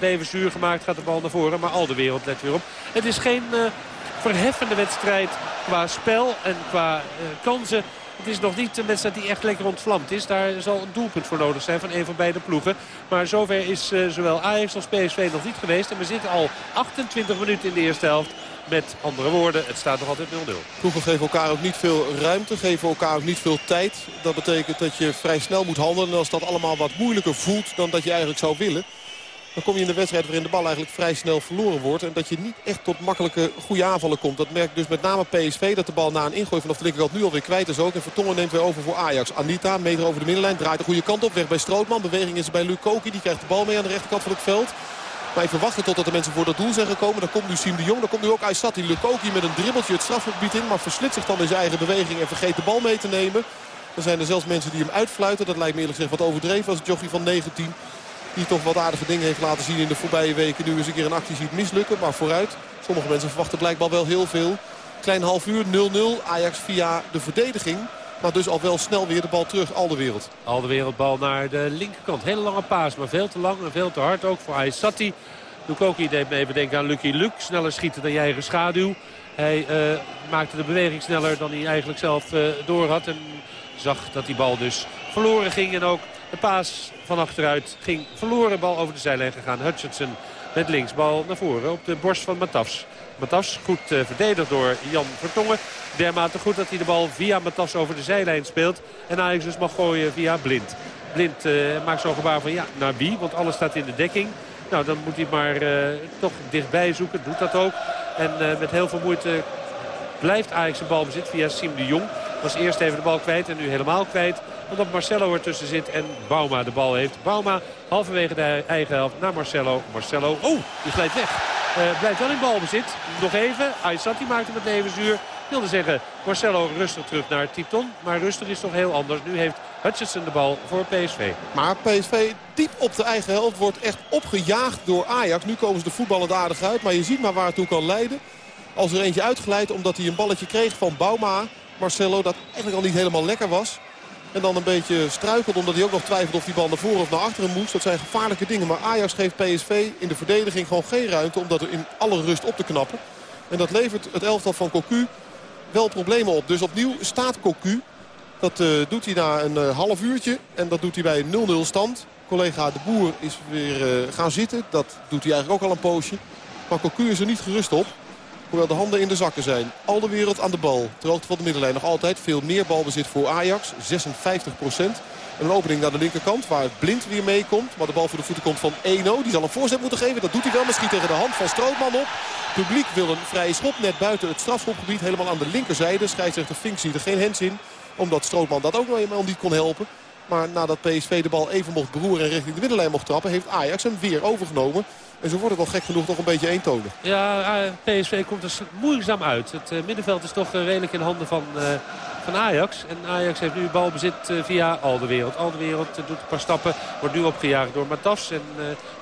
Even zuur gemaakt gaat de bal naar voren. Maar al de wereld let weer op. Het is geen uh, verheffende wedstrijd qua spel en qua uh, kansen. Het is nog niet een wedstrijd die echt lekker ontvlamd is. Daar zal een doelpunt voor nodig zijn van een van beide ploegen. Maar zover is uh, zowel Ajax als PSV nog niet geweest. En we zitten al 28 minuten in de eerste helft. Met andere woorden, het staat nog altijd 0-0. Ploegen geven elkaar ook niet veel ruimte, geven elkaar ook niet veel tijd. Dat betekent dat je vrij snel moet handelen. En als dat allemaal wat moeilijker voelt dan dat je eigenlijk zou willen... Dan kom je in de wedstrijd waarin de bal eigenlijk vrij snel verloren wordt. En dat je niet echt tot makkelijke goede aanvallen komt. Dat merkt dus met name PSV dat de bal na een ingooi vanaf de linkerkant nu alweer kwijt is ook. En Vertongen neemt weer over voor Ajax. Anita, meter over de middenlijn, draait de goede kant op. Weg bij Strootman. Beweging is bij Lukoki. Die krijgt de bal mee aan de rechterkant van het veld. Maar even wachten totdat de mensen voor dat doel zijn gekomen. Dan komt nu Siem de Jong. Dan komt nu ook Aysati Lukoki met een dribbeltje het strafgebied in. Maar verslit zich dan in zijn eigen beweging en vergeet de bal mee te nemen. Er zijn er zelfs mensen die hem uitfluiten. Dat lijkt me eerlijk gezegd wat overdreven als het van 19. Die toch wat aardige dingen heeft laten zien in de voorbije weken. Nu eens een keer een actie ziet mislukken. Maar vooruit. Sommige mensen verwachten blijkbaar wel heel veel. Klein half uur 0-0. Ajax via de verdediging. Maar dus al wel snel weer de bal terug. Al de wereld. Al de wereldbal naar de linkerkant. Hele lange paas. Maar veel te lang en veel te hard ook voor Aysati. Lukoki deed me even denken aan Lucky Luke. Sneller schieten dan je eigen schaduw. Hij uh, maakte de beweging sneller dan hij eigenlijk zelf uh, door had. En zag dat die bal dus verloren ging. En ook de paas van achteruit ging verloren. Bal over de zijlijn gegaan. Hutchinson met links. Bal naar voren op de borst van Matafs. Matafs goed uh, verdedigd door Jan Vertongen. Dermate goed dat hij de bal via Matafs over de zijlijn speelt. En Ajax dus mag gooien via Blind. Blind uh, maakt zo'n gebaar van ja, naar wie? Want alles staat in de dekking. Nou, dan moet hij maar uh, toch dichtbij zoeken. Doet dat ook. En met heel veel moeite blijft Ajax bal bezit via Siem de Jong. Was eerst even de bal kwijt en nu helemaal kwijt. Omdat Marcelo ertussen zit en Bauma de bal heeft. Bauma halverwege de eigen helft naar Marcelo. Marcelo, oh, die glijdt weg. Uh, blijft wel in balbezit. Nog even. Aysati maakt hem met even zuur. wilde zeggen, Marcelo rustig terug naar Titon. Maar rustig is toch heel anders. Nu heeft Hutchinson de bal voor PSV. Maar PSV diep op de eigen helft wordt echt opgejaagd door Ajax. Nu komen ze de voetballen aardig uit. Maar je ziet maar waar het toe kan leiden. Als er eentje uitgeleid omdat hij een balletje kreeg van Bauma. Marcelo dat eigenlijk al niet helemaal lekker was. En dan een beetje struikelt omdat hij ook nog twijfelt of die bal naar voren of naar achteren moest. Dat zijn gevaarlijke dingen. Maar Ajax geeft PSV in de verdediging gewoon geen ruimte om dat in alle rust op te knappen. En dat levert het elftal van Cocu wel problemen op. Dus opnieuw staat Cocu. Dat uh, doet hij na een uh, half uurtje. En dat doet hij bij 0-0 stand. Collega De Boer is weer uh, gaan zitten. Dat doet hij eigenlijk ook al een poosje. Maar Cocu is er niet gerust op. Hoewel de handen in de zakken zijn. Al de wereld aan de bal. Ter hoogte van de middenlijn nog altijd veel meer balbezit voor Ajax. 56 procent. En een opening naar de linkerkant waar blind weer meekomt. Maar de bal voor de voeten komt van Eno. Die zal een voorzet moeten geven. Dat doet hij wel. Misschien tegen de hand van Strootman op. Het publiek wil een vrije schop net buiten het strafschopgebied. Helemaal aan de linkerzijde. Scheidsrechter Fink ziet er geen hens in. Omdat Strootman dat ook nog eenmaal niet kon helpen. Maar nadat PSV de bal even mocht beroeren en richting de middenlijn mocht trappen... heeft Ajax hem weer overgenomen. En zo wordt het wel gek genoeg nog een beetje eentonig. Ja, PSV komt er moeizaam uit. Het uh, middenveld is toch uh, redelijk in handen van, van Ajax. En Ajax heeft nu balbezit via Alderwereld. Alderwereld doet een paar stappen. Wordt nu opgejaagd door Matas. En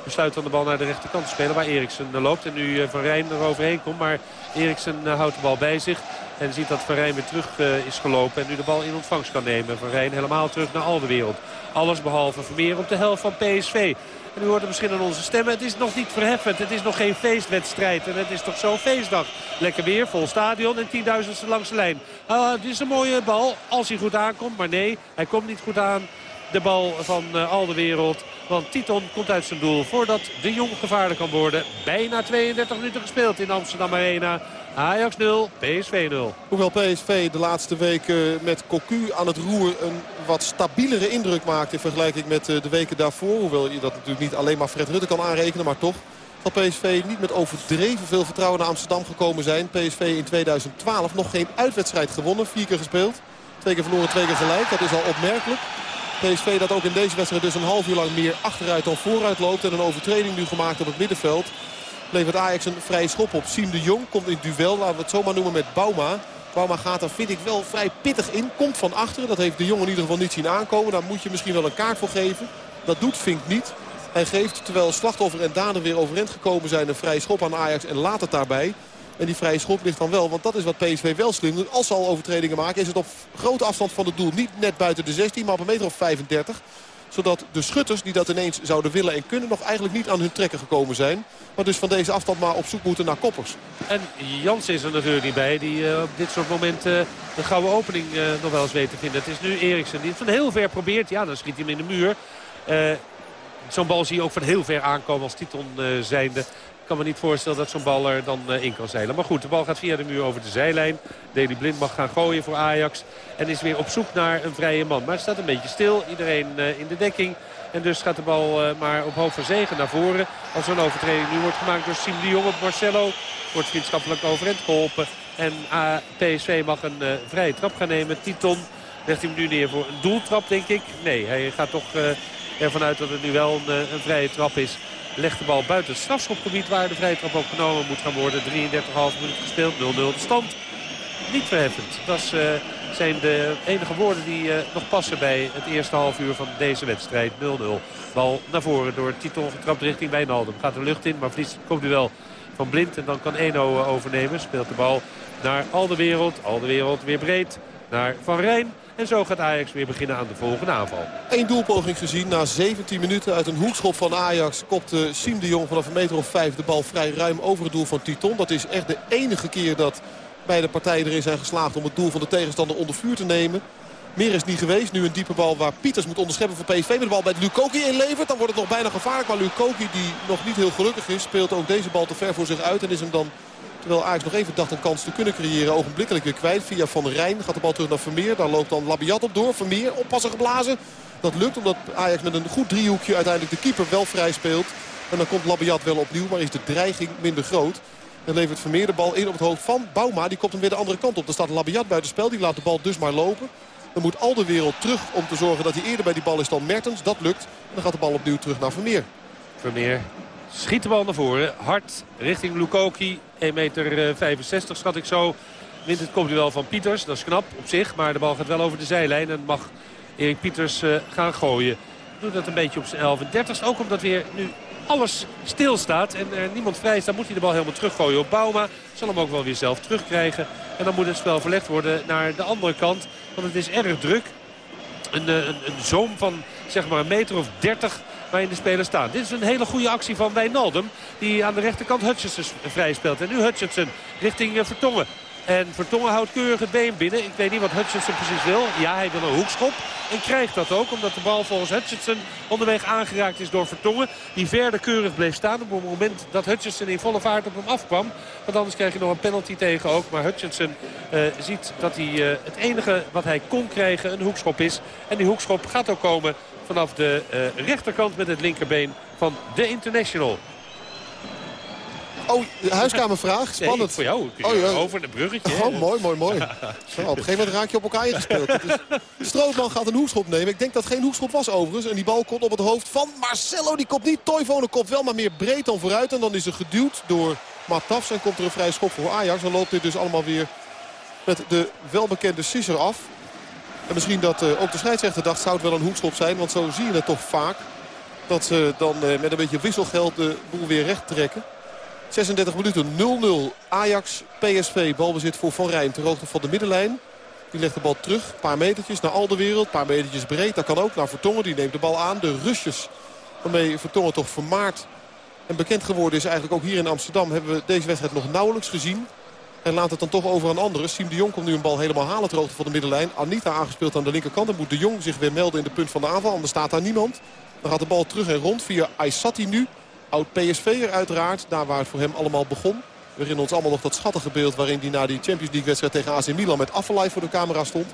besluit dan de bal naar de rechterkant te spelen. Waar Eriksen loopt. En nu Van Rijn er overheen komt. Maar Eriksen houdt de bal bij zich. En ziet dat Van Rijn weer terug is gelopen. En nu de bal in ontvangst kan nemen. Van Rijn helemaal terug naar Alderwereld. Alles behalve Vermeer op de helft van PSV. En u hoort het misschien aan onze stemmen. Het is nog niet verheffend. Het is nog geen feestwedstrijd. En het is toch zo'n feestdag. Lekker weer, vol stadion en tienduizendste langs de lijn. Uh, het is een mooie bal als hij goed aankomt. Maar nee, hij komt niet goed aan. De bal van uh, al de wereld. Want Titon komt uit zijn doel voordat de Jong gevaarlijk kan worden. Bijna 32 minuten gespeeld in Amsterdam Arena. Ajax 0, PSV 0. Hoewel PSV de laatste weken met Cocu aan het roer een wat stabielere indruk maakt in vergelijking met eh, de weken daarvoor. Hoewel je dat natuurlijk niet alleen maar Fred Rutte kan aanrekenen, maar toch zal PSV niet met overdreven veel vertrouwen naar Amsterdam gekomen zijn. PSV in 2012 nog geen uitwedstrijd gewonnen, vier keer gespeeld. Twee keer verloren, twee keer gelijk. Dat is al opmerkelijk. PSV dat ook in deze wedstrijd dus een half uur lang meer achteruit dan vooruit loopt. En een overtreding nu gemaakt op het middenveld levert Ajax een vrije schop op. Siem de Jong komt in duel, laten we het zomaar noemen, met Bauma. Bauma gaat er, vind ik, wel vrij pittig in. Komt van achteren. Dat heeft de Jong in ieder geval niet zien aankomen. Daar moet je misschien wel een kaart voor geven. Dat doet Fink niet. Hij geeft, terwijl slachtoffer en dader weer overeind gekomen zijn... een vrije schop aan Ajax en laat het daarbij. En die vrije schop ligt dan wel, want dat is wat PSV wel slim doet. Als ze al overtredingen maken, is het op grote afstand van het doel. Niet net buiten de 16, maar op een meter of 35. Zodat de schutters die dat ineens zouden willen en kunnen... nog eigenlijk niet aan hun trekken gekomen zijn. Maar dus van deze afstand maar op zoek moeten naar koppers. En Jans is er natuurlijk niet bij. Die uh, op dit soort momenten uh, de gouden opening uh, nog wel eens weet te vinden. Het is nu Eriksen die het van heel ver probeert. Ja, dan schiet hij hem in de muur. Zo'n bal zie je ook van heel ver aankomen als Titon zijnde kan me niet voorstellen dat zo'n bal er dan uh, in kan zeilen. Maar goed, de bal gaat via de muur over de zijlijn. Deli Blind mag gaan gooien voor Ajax. En is weer op zoek naar een vrije man. Maar het staat een beetje stil. Iedereen uh, in de dekking. En dus gaat de bal uh, maar op hoofd van zegen naar voren. Als zo'n overtreding nu wordt gemaakt door Sim de Jong op Marcelo. Wordt vriendschappelijk overend geholpen. En PSV mag een vrije trap gaan nemen. Titon legt hem nu neer voor een doeltrap, denk ik. Nee, hij gaat toch ervan uit dat het nu wel een, een vrije trap is legt de bal buiten het strafschopgebied waar de vrije trap ook genomen moet gaan worden. 33,5 minuten gespeeld, 0-0 de stand. Niet verheffend. Dat uh, zijn de enige woorden die uh, nog passen bij het eerste half uur van deze wedstrijd. 0-0. Bal naar voren door titel getrapt richting Wijnaldum. Gaat de lucht in, maar verliest komt nu wel van Blind. En dan kan Eno uh, overnemen. Speelt de bal naar Al de Wereld. Al de Wereld weer breed naar Van Rijn. En zo gaat Ajax weer beginnen aan de volgende aanval. Eén doelpoging gezien na 17 minuten uit een hoekschop van Ajax. Kopte Siem de Jong vanaf een meter of vijf de bal vrij ruim over het doel van Titon. Dat is echt de enige keer dat beide partijen erin zijn geslaagd om het doel van de tegenstander onder vuur te nemen. Meer is niet geweest. Nu een diepe bal waar Pieters moet onderscheppen voor PSV. Met de bal bij Lukoki inlevert. Dan wordt het nog bijna gevaarlijk. Maar Lukoki die nog niet heel gelukkig is. Speelt ook deze bal te ver voor zich uit. En is hem dan Terwijl Ajax nog even dacht een kans te kunnen creëren. Ogenblikkelijk weer kwijt. Via Van Rijn gaat de bal terug naar Vermeer. Daar loopt dan Labiat op door. Vermeer oppassen geblazen. Dat lukt omdat Ajax met een goed driehoekje uiteindelijk de keeper wel vrij speelt. En dan komt Labiat wel opnieuw. Maar is de dreiging minder groot. Dan levert Vermeer de bal in op het hoofd van Bouma. Die komt hem weer de andere kant op. Dan staat Labiat buiten spel. Die laat de bal dus maar lopen. Dan moet al de wereld terug om te zorgen dat hij eerder bij die bal is dan Mertens. Dat lukt. En dan gaat de bal opnieuw terug naar Vermeer. Vermeer Schiet de bal naar voren. Hard richting Lukoki. 1,65 meter schat ik zo. Wint het komt wel van Pieters. Dat is knap op zich. Maar de bal gaat wel over de zijlijn. En mag Erik Pieters uh, gaan gooien. Doet dat een beetje op zijn 11 en 30. Ook omdat weer nu alles stilstaat en er niemand vrij is, dan moet hij de bal helemaal teruggooien op Bauma. Zal hem ook wel weer zelf terugkrijgen. En dan moet het spel verlegd worden naar de andere kant. Want het is erg druk. Een, een, een zoom van zeg maar een meter of 30 waarin de spelers staan. Dit is een hele goede actie van Wijnaldum. Die aan de rechterkant Hutchinson vrij speelt. En nu Hutchinson richting uh, Vertongen. En Vertongen houdt keurig het been binnen. Ik weet niet wat Hutchinson precies wil. Ja, hij wil een hoekschop. En krijgt dat ook. Omdat de bal volgens Hutchinson onderweg aangeraakt is door Vertongen. Die verder keurig bleef staan op het moment dat Hutchinson in volle vaart op hem afkwam. Want anders krijg je nog een penalty tegen ook. Maar Hutchinson uh, ziet dat hij uh, het enige wat hij kon krijgen een hoekschop is. En die hoekschop gaat ook komen vanaf de uh, rechterkant met het linkerbeen van de International. Oh, huiskamervraag. Spannend. Nee, voor jou. Oh, ja. Over een bruggetje. Oh, mooi, mooi, mooi. Zo, op een gegeven moment raak je op elkaar ingespeeld. Dus Strootman gaat een hoekschop nemen. Ik denk dat het geen hoekschop was overigens. En die bal komt op het hoofd van Marcelo. Die komt niet. Toivonen komt wel, maar meer breed dan vooruit. En dan is er geduwd door Matafs. En komt er een vrije schop voor Ajax. Dan loopt dit dus allemaal weer met de welbekende sisser af. En misschien dat uh, ook de scheidsrechter dacht, zou het wel een hoekschop zijn. Want zo zie je het toch vaak. Dat ze dan uh, met een beetje wisselgeld de boel weer recht trekken. 36 minuten 0-0. Ajax, PSV, balbezit voor Van Rijn ter hoogte van de middenlijn. Die legt de bal terug, een paar metertjes naar Alderwereld. Een paar metertjes breed, dat kan ook naar Vertongen. Die neemt de bal aan. De Rusjes waarmee Vertongen toch vermaard en bekend geworden is eigenlijk ook hier in Amsterdam... hebben we deze wedstrijd nog nauwelijks gezien. En laat het dan toch over aan anderen. Siem de Jong komt nu een bal helemaal halen ter hoogte van de middenlijn. Anita aangespeeld aan de linkerkant. Dan moet de Jong zich weer melden in de punt van de aanval. Anders staat daar niemand. Dan gaat de bal terug en rond via Aysati nu. Oud PSV'er uiteraard. Daar waar het voor hem allemaal begon. We herinneren ons allemaal nog dat schattige beeld... waarin hij na die Champions League wedstrijd tegen AC Milan... met Affelay voor de camera stond.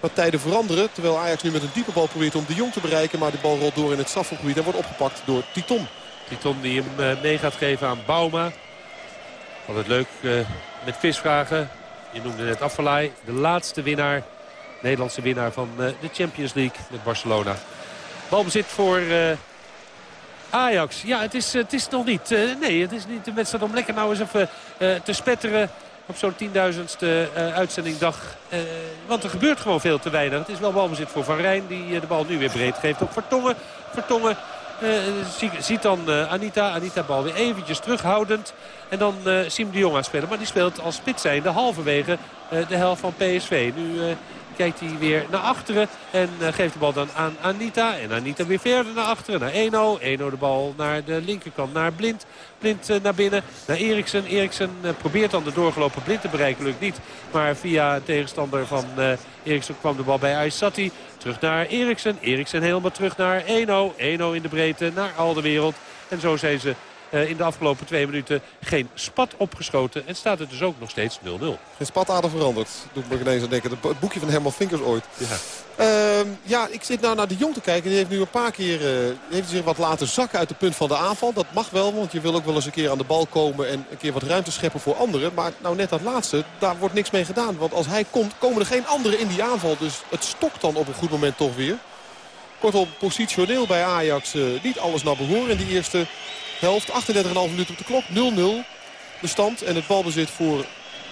Maar tijden veranderen. Terwijl Ajax nu met een diepe bal probeert om de Jong te bereiken. Maar de bal rolt door in het strafgebied en wordt opgepakt door Titon. Titon die hem eh, mee gaat geven aan Bauma. Altijd leuk uh, met visvragen. Je noemde net Affelay. De laatste winnaar. Nederlandse winnaar van uh, de Champions League met Barcelona. Balbezit voor Ajax. Ja, het is, het is nog niet. Uh, nee, het is niet de wedstrijd om lekker nou eens even te spetteren op zo'n tienduizendste uh, uitzendingdag. want er gebeurt gewoon veel te weinig. Het is wel balbezit voor Van Rijn die de bal nu weer breed geeft op Vertongen. Vertongen ziet dan Anita. Anita bal weer eventjes terughoudend. En dan Siem de Jong aan spelen. Maar die speelt als spits zijnde halverwege de helft van PSV. Nu kijkt hij weer naar achteren. En geeft de bal dan aan Anita. En Anita weer verder naar achteren. Naar Eno. Eno de bal naar de linkerkant. Naar Blind. Blind naar binnen. Naar Eriksen. Eriksen probeert dan de doorgelopen Blind te bereiken. Lukt niet. Maar via tegenstander van Eriksen kwam de bal bij Aysati. Terug naar Eriksen. Eriksen helemaal terug naar Eno. Eno in de breedte naar al de wereld. En zo zijn ze in de afgelopen twee minuten geen spat opgeschoten. En staat het dus ook nog steeds 0-0. Geen spatader veranderd. Doet me ineens aan denken. Het boekje van Herman Vinkers ooit. Ja. Uh, ja, ik zit nou naar de Jong te kijken. Die heeft nu een paar keer uh, heeft zich wat laten zakken uit de punt van de aanval. Dat mag wel, want je wil ook wel eens een keer aan de bal komen... en een keer wat ruimte scheppen voor anderen. Maar nou net dat laatste, daar wordt niks mee gedaan. Want als hij komt, komen er geen anderen in die aanval. Dus het stokt dan op een goed moment toch weer. Kortom, positioneel bij Ajax uh, niet alles naar behoren in die eerste helft. 38,5 minuten op de klok. 0-0 de stand. En het balbezit voor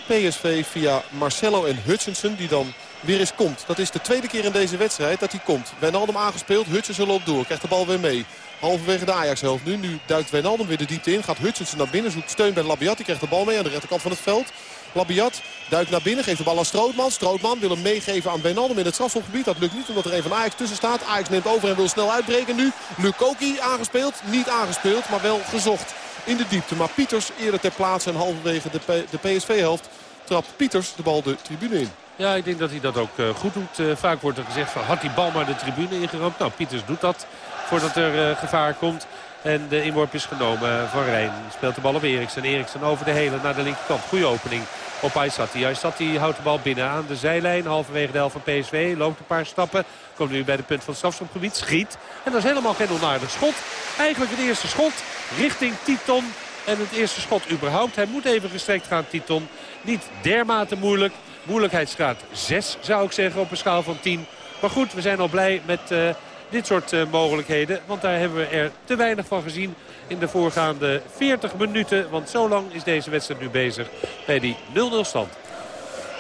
PSV via Marcelo en Hutchinson. Die dan weer eens komt. Dat is de tweede keer in deze wedstrijd dat hij komt. Wijnaldum aangespeeld. Hutchinson loopt door. Krijgt de bal weer mee. Halverwege de Ajax-helft nu. Nu duikt Wijnaldum weer de diepte in. Gaat Hutchinson naar binnen. Zoekt steun bij Labiat. Die krijgt de bal mee aan de rechterkant van het veld. Labiat duikt naar binnen. Geeft de bal aan Strootman. Strootman wil hem meegeven aan Wijnaldum in het strafschopgebied. Dat lukt niet omdat er een van Ajax tussen staat. Ajax neemt over en wil snel uitbreken nu. Lukoki aangespeeld. Niet aangespeeld, maar wel gezocht in de diepte. Maar Pieters eerder ter plaatse en halverwege de, de PSV-helft trapt Pieters de bal de tribune in. Ja, ik denk dat hij dat ook uh, goed doet. Uh, vaak wordt er gezegd van had die bal maar de tribune ingeramd. Nou, Pieters doet dat voordat er uh, gevaar komt. En de inworp is genomen van Rijn. Speelt de bal op Eriksen. Eriksen over de hele naar de linkerkant. Goede opening op Aysati. Aysati houdt de bal binnen aan de zijlijn. Halverwege de helft van PSV. Loopt een paar stappen. Komt nu bij de punt van het strafschopgebied. Schiet. En dat is helemaal geen onaardig schot. Eigenlijk het eerste schot richting Titon. En het eerste schot überhaupt. Hij moet even gestrekt gaan, Titon. Niet dermate moeilijk. Moeilijkheidsgraad 6 zou ik zeggen op een schaal van 10. Maar goed, we zijn al blij met uh, dit soort uh, mogelijkheden. Want daar hebben we er te weinig van gezien in de voorgaande 40 minuten. Want zo lang is deze wedstrijd nu bezig bij die 0-0 stand.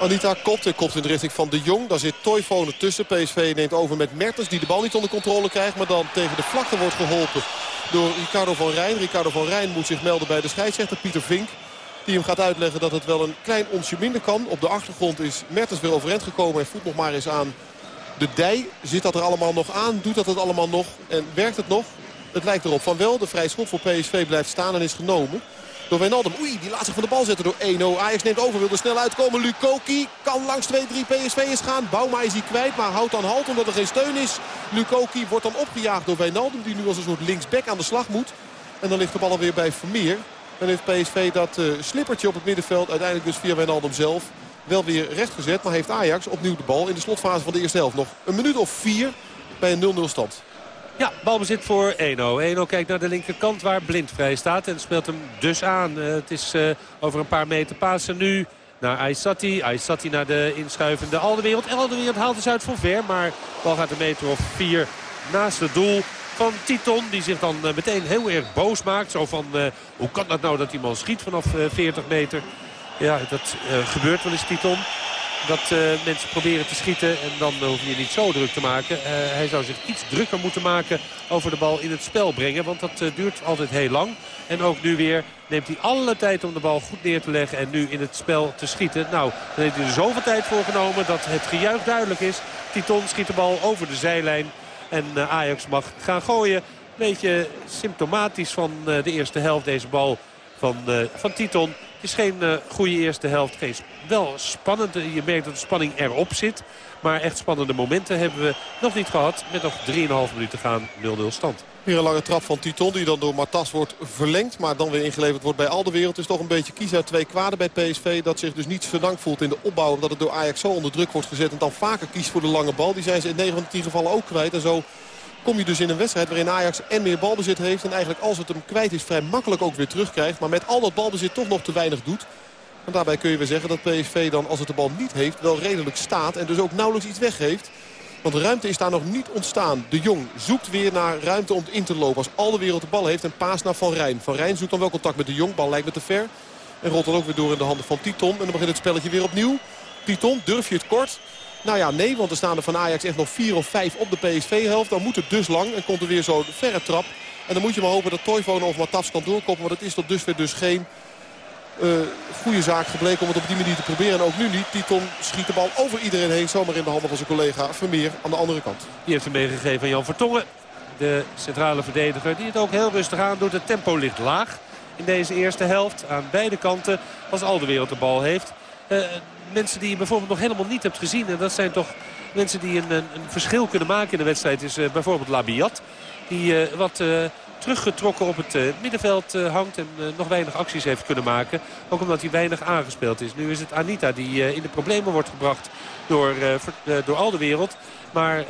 Anita kopt en kopt in de richting van de Jong. Daar zit Toyfone tussen. PSV neemt over met Mertens die de bal niet onder controle krijgt. Maar dan tegen de vlakte wordt geholpen door Ricardo van Rijn. Ricardo van Rijn moet zich melden bij de scheidsrechter Pieter Vink. Die hem gaat uitleggen dat het wel een klein onsje minder kan. Op de achtergrond is Mertens weer overeind gekomen en voet nog maar eens aan de dij. Zit dat er allemaal nog aan? Doet dat het allemaal nog? En werkt het nog? Het lijkt erop van wel. De vrij schot voor PSV blijft staan en is genomen. Door Wijnaldum. Oei, die laat zich van de bal zetten door 1-0. Ajax neemt over, wil er snel uitkomen. Lukoki kan langs 2-3 PSV'ers gaan. Bouma is hij kwijt, maar houdt dan halt omdat er geen steun is. Lukoki wordt dan opgejaagd door Wijnaldum. Die nu als een soort linksback aan de slag moet. En dan ligt de bal alweer bij Vermeer. Dan heeft PSV dat uh, slippertje op het middenveld. Uiteindelijk dus via Wijnaldum zelf. Wel weer rechtgezet. Maar heeft Ajax opnieuw de bal in de slotfase van de eerste helft. Nog een minuut of vier bij een 0-0 stand. Ja, balbezit voor Eno. Eno kijkt naar de linkerkant waar Blind vrij staat. En speelt hem dus aan. Uh, het is uh, over een paar meter pasen nu naar Aysati. Aysati naar de inschuivende Aldewereld. Aldewereld haalt dus uit voor ver. Maar bal gaat een meter of vier naast het doel van Titon. Die zich dan uh, meteen heel erg boos maakt. Zo van, hoe kan dat nou dat die man schiet vanaf 40 meter? Ja, dat gebeurt wel eens Titon dat uh, mensen proberen te schieten. En dan hoef je niet zo druk te maken. Uh, hij zou zich iets drukker moeten maken over de bal in het spel brengen. Want dat duurt altijd heel lang. En ook nu weer neemt hij alle tijd om de bal goed neer te leggen. En nu in het spel te schieten. Nou, dan heeft hij er zoveel tijd voor genomen dat het gejuich duidelijk is. Titon schiet de bal over de zijlijn. En Ajax mag gaan gooien. Beetje symptomatisch van de eerste helft deze bal van, van Titon is geen uh, goede eerste helft. Geen, wel spannend. Je merkt dat de spanning erop zit. Maar echt spannende momenten hebben we nog niet gehad. Met nog 3,5 minuten gaan 0-0 stand. Weer een lange trap van Titon die dan door Matas wordt verlengd. Maar dan weer ingeleverd wordt bij Aldewereld. Het is toch een beetje kiezen uit twee kwaden bij PSV. Dat zich dus niet verdankt voelt in de opbouw. Omdat het door Ajax zo onder druk wordt gezet. En dan vaker kiest voor de lange bal. Die zijn ze in 9 van de 10 gevallen ook kwijt. En zo kom je dus in een wedstrijd waarin Ajax en meer balbezit heeft. En eigenlijk als het hem kwijt is vrij makkelijk ook weer terugkrijgt. Maar met al dat balbezit toch nog te weinig doet. En daarbij kun je weer zeggen dat PSV dan als het de bal niet heeft wel redelijk staat. En dus ook nauwelijks iets weggeeft. Want ruimte is daar nog niet ontstaan. De Jong zoekt weer naar ruimte om in te lopen. Als al de wereld de bal heeft en paas naar Van Rijn. Van Rijn zoekt dan wel contact met de Jong. Bal lijkt me te ver. En rolt dan ook weer door in de handen van Titon. En dan begint het spelletje weer opnieuw. Titon, durf je het kort? Nou ja, nee, want er staan er van Ajax echt nog vier of vijf op de PSV-helft. Dan moet het dus lang en komt er weer zo'n verre trap. En dan moet je maar hopen dat Toivonen of Matas kan doorkomen. Want het is tot dusver dus geen uh, goede zaak gebleken om het op die manier te proberen. En ook nu niet. Titon schiet de bal over iedereen heen. Zomaar in de handen van zijn collega Vermeer aan de andere kant. Die heeft hem meegegeven aan Jan Vertongen. De centrale verdediger die het ook heel rustig aan doet. Het tempo ligt laag in deze eerste helft. Aan beide kanten als al de wereld de bal heeft. Uh, mensen die je bijvoorbeeld nog helemaal niet hebt gezien. En dat zijn toch mensen die een, een, verschil kunnen maken in de wedstrijd. Is uh, bijvoorbeeld Labiat. Die uh, wat teruggetrokken op het middenveld hangt. En nog weinig acties heeft kunnen maken. Ook omdat hij weinig aangespeeld is. Nu is het Anita die in de problemen wordt gebracht door, door al de wereld. Maar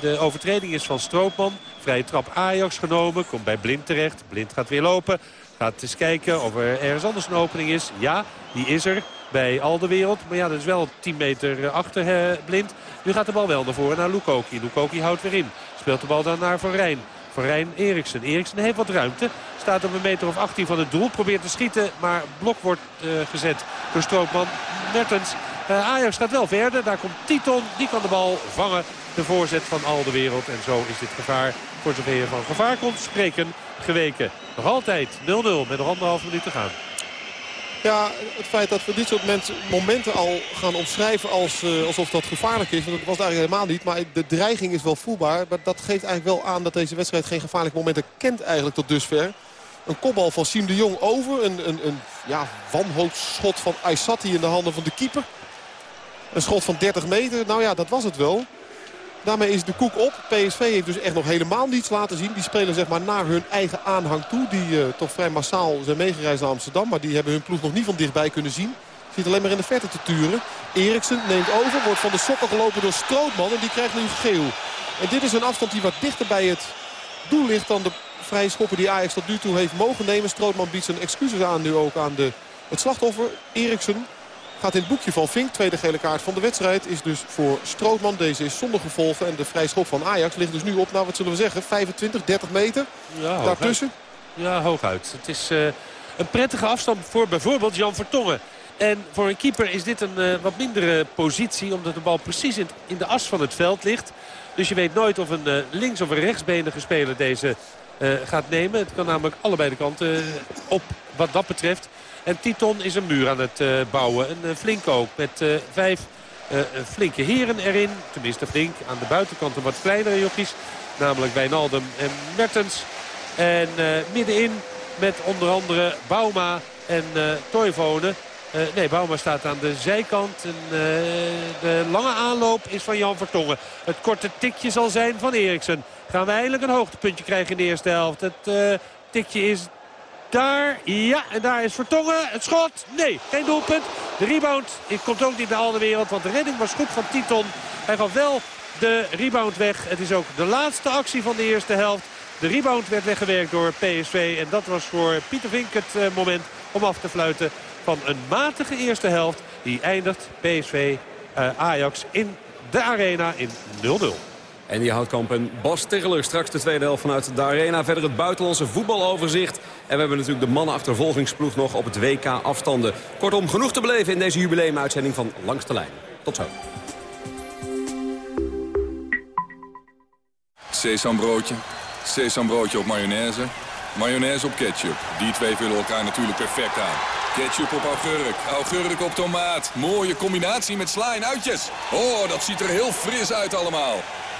de overtreding is van Stroopman. Vrije trap Ajax genomen. Komt bij Blind terecht. Blind gaat weer lopen. Gaat eens kijken of er ergens anders een opening is. Ja, die is er bij al de wereld. Maar ja, dat is wel 10 meter achter Blind. Nu gaat de bal wel naar voren naar Lukoki. Lukoki houdt weer in. Speelt de bal dan naar Van Rijn. Van Rijn Eriksen. Eriksen heeft wat ruimte. Staat op een meter of 18 van het doel. Probeert te schieten. Maar blok wordt uh, gezet door strookman Mertens. Uh, Ajax gaat wel verder. Daar komt Titon. Die kan de bal vangen. De voorzet van al de wereld. En zo is dit gevaar, voor zover je van gevaar komt spreken, geweken. Nog altijd 0-0 met nog anderhalf minuut te gaan. Ja, het feit dat we dit soort momenten al gaan omschrijven als, uh, alsof dat gevaarlijk is. Want dat was eigenlijk helemaal niet. Maar de dreiging is wel voelbaar. Maar dat geeft eigenlijk wel aan dat deze wedstrijd geen gevaarlijke momenten kent eigenlijk tot dusver. Een kopbal van Siem de Jong over. Een, een, een ja, wanhoopsschot van Aysati in de handen van de keeper. Een schot van 30 meter. Nou ja, dat was het wel. Daarmee is de koek op. PSV heeft dus echt nog helemaal niets laten zien. Die spelen zeg maar naar hun eigen aanhang toe. Die uh, toch vrij massaal zijn meegereisd naar Amsterdam. Maar die hebben hun ploeg nog niet van dichtbij kunnen zien. Zit alleen maar in de verte te turen. Eriksen neemt over. Wordt van de sokken gelopen door Strootman. En die krijgt nu geel. En dit is een afstand die wat dichter bij het doel ligt dan de vrije schoppen die Ajax tot nu toe heeft mogen nemen. Strootman biedt zijn excuses aan nu ook aan de, het slachtoffer. Eriksen Gaat in het boekje van Vink. Tweede gele kaart van de wedstrijd is dus voor Strootman. Deze is zonder gevolgen. En de vrij schop van Ajax ligt dus nu op, nou wat zullen we zeggen, 25, 30 meter. Ja, daartussen. Ja, hooguit. Het is uh, een prettige afstand voor bijvoorbeeld Jan Vertongen. En voor een keeper is dit een uh, wat mindere positie. Omdat de bal precies in, in, de as van het veld ligt. Dus je weet nooit of een uh, links- of een rechtsbenige speler deze gaat nemen. Het kan namelijk allebei de kanten op wat dat betreft. En Titon is een muur aan het uh, bouwen. Een uh, flink ook met uh, vijf flinke heren erin. Tenminste flink. Aan de buitenkant een wat kleinere jochies. Namelijk Wijnaldum en Mertens. En middenin met onder andere Bauma en Toivonen. Uh, nee, Bauma staat aan de zijkant. En, de lange aanloop is van Jan Vertongen. Het korte tikje zal zijn van Eriksen. Gaan we eindelijk een hoogtepuntje krijgen in de eerste helft. Het tikje is daar, ja, en daar is Vertongen. Het schot, nee, geen doelpunt. De rebound ik komt ook niet naar al de wereld, want de redding was goed van Titon. Hij gaf wel de rebound weg. Het is ook de laatste actie van de eerste helft. De rebound werd weggewerkt door PSV. En dat was voor Pieter Vink het eh, moment om af te fluiten van een matige eerste helft. Die eindigt PSV uh, Ajax in de arena in 0-0. En die Houtkamp en Bas Tegeler straks de tweede helft vanuit de Arena. Verder het buitenlandse voetbaloverzicht. En we hebben natuurlijk de mannenachtervolgingsploeg nog op het WK afstanden. Kortom, genoeg te beleven in deze jubileumuitzending van Langs de Lijn. Tot zo. Sesambroodje, sesambroodje op mayonaise, mayonaise op ketchup. Die twee vullen elkaar natuurlijk perfect aan. Ketchup op augurk, augurk op tomaat. Mooie combinatie met sla en uitjes. Oh, dat ziet er heel fris uit allemaal.